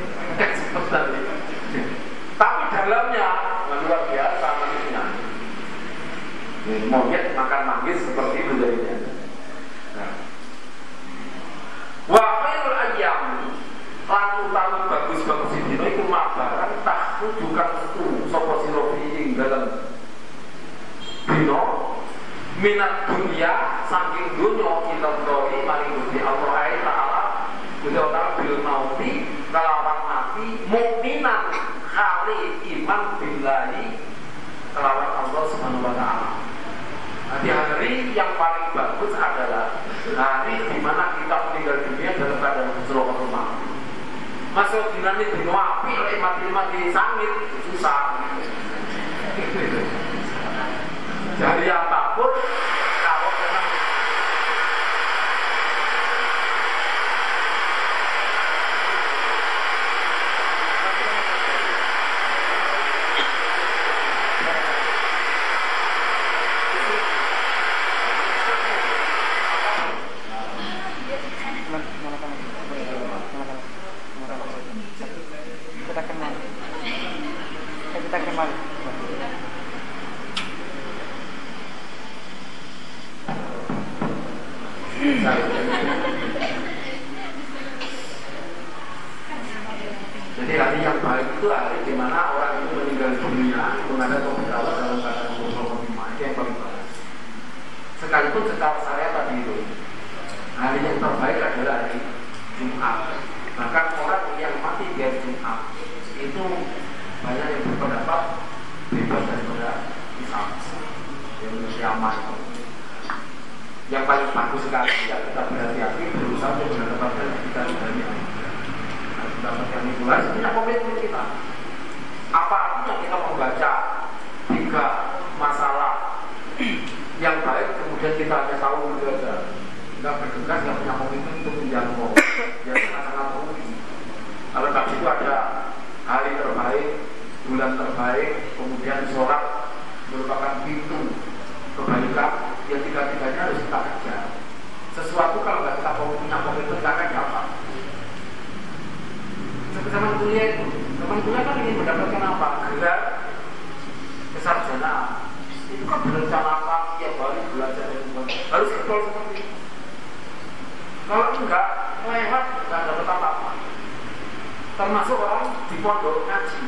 tadi tapi dalamnya luar biasa manisnya monyet makan manggis seperti itu jadinya. Nah. wa khairul ayyam. Lan bagus-bagus itu itu mabaran tak rujukan itu sapa sira ing dalam dunia minat dunia saking dunia kita berdoa paling gusti Allah Taala gusti Allah bil mauti kelawan mati mukminan kali iman billahi kelawan Allah subhanahu wa taala Nanti hari yang paling bagus adalah hari di mana kita meninggal dunia dalam keadaan rumah. Masuk di nanti di api, mati-mati sangit, susah dari apa pun Jadi hari yang baik itu hari di mana orang itu meninggal dunia mengada pemberitahuan dalam keadaan umur lima itu yang paling baik. Sekalipun secara saya tadi itu hari yang terbaik adalah hari Jumat. Bahkan orang yang mati di hari Jumat itu banyak yang berpendapat bebas daripada Islam yang kiamat yang paling bagus sekali ya kita berhati-hati berusaha untuk mendapatkan pendidikan banyak mendapatkan lingkungan punya komitmen kita. Apa artinya kita membaca tiga masalah yang baik kemudian kita hanya tahu menjaga nggak bergegas nggak punya komitmen untuk menjangkau. Yang sangat-sangat rugi kalau tadi itu ada hari terbaik bulan terbaik kemudian sholat yang tiga-tiganya harus kita kerja sesuatu kalau nggak kita punya komitmen kita akan dapat Teman kuliah itu teman kuliah kan ingin mendapatkan apa? Gelar kesarjana itu kan berencana apa? Ya baru belajar dan semua harus betul seperti itu. Kalau enggak lewat nggak dapat apa-apa. Termasuk orang di pondok ngaji.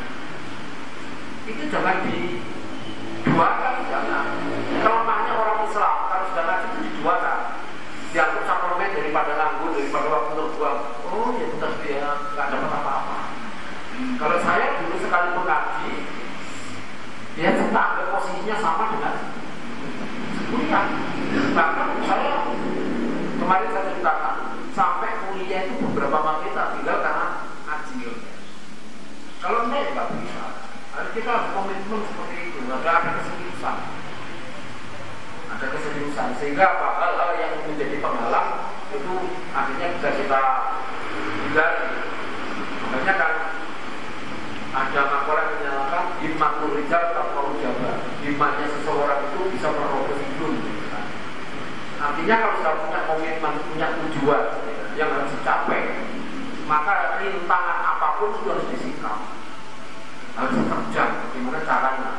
Itu jangan diduakan jangan kalau sama dengan kuliah. Bahkan saya kemarin saya ceritakan sampai kuliah itu beberapa kali tak tinggal karena ajilnya kalau saya nggak ya bisa. Harus kita komitmen seperti itu. Ada ada keseriusan. Ada keseriusan. Sehingga hal-hal yang menjadi penghalang itu akhirnya bisa kita hindari. Makanya kan ada makhluk yang menyalahkan di makhluk rijal atau imannya seseorang itu bisa merobos hidup gitu. artinya kalau sudah punya komitmen punya tujuan yang harus dicapai maka rintangan apa pun itu harus disikap. Harus diterjang Bagaimana caranya?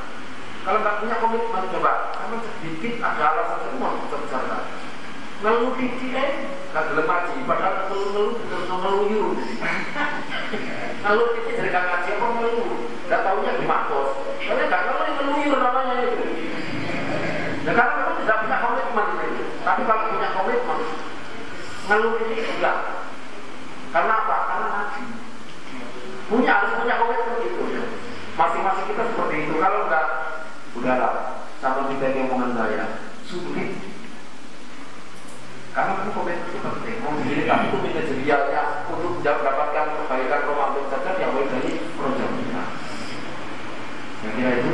Kalau nggak punya komitmen coba kamu sedikit ada alasan itu mau kerja jalan ngeluh dikit eh nggak gelem aja padahal ngeluh ngeluh bener ngeluh yuk ngeluh dikit jadi nggak ngaji apa ngeluh? Nggak taunya di makos soalnya nggak muyur namanya itu. Ya karena memang tidak punya komitmen ini. Tapi kalau punya komitmen, ngeluh ini enggak. Karena apa? Karena nabi. Punya harus punya komitmen itu. Ya. Masing-masing kita seperti itu. Kalau enggak, udahlah. Sama kita yang omongan saya. Sulit. Karena kan komitmen itu penting. Memiliki komitmen jerialnya untuk mendapatkan kebaikan Ramadan saja ya, yang baik dari proyek kita. Saya kira itu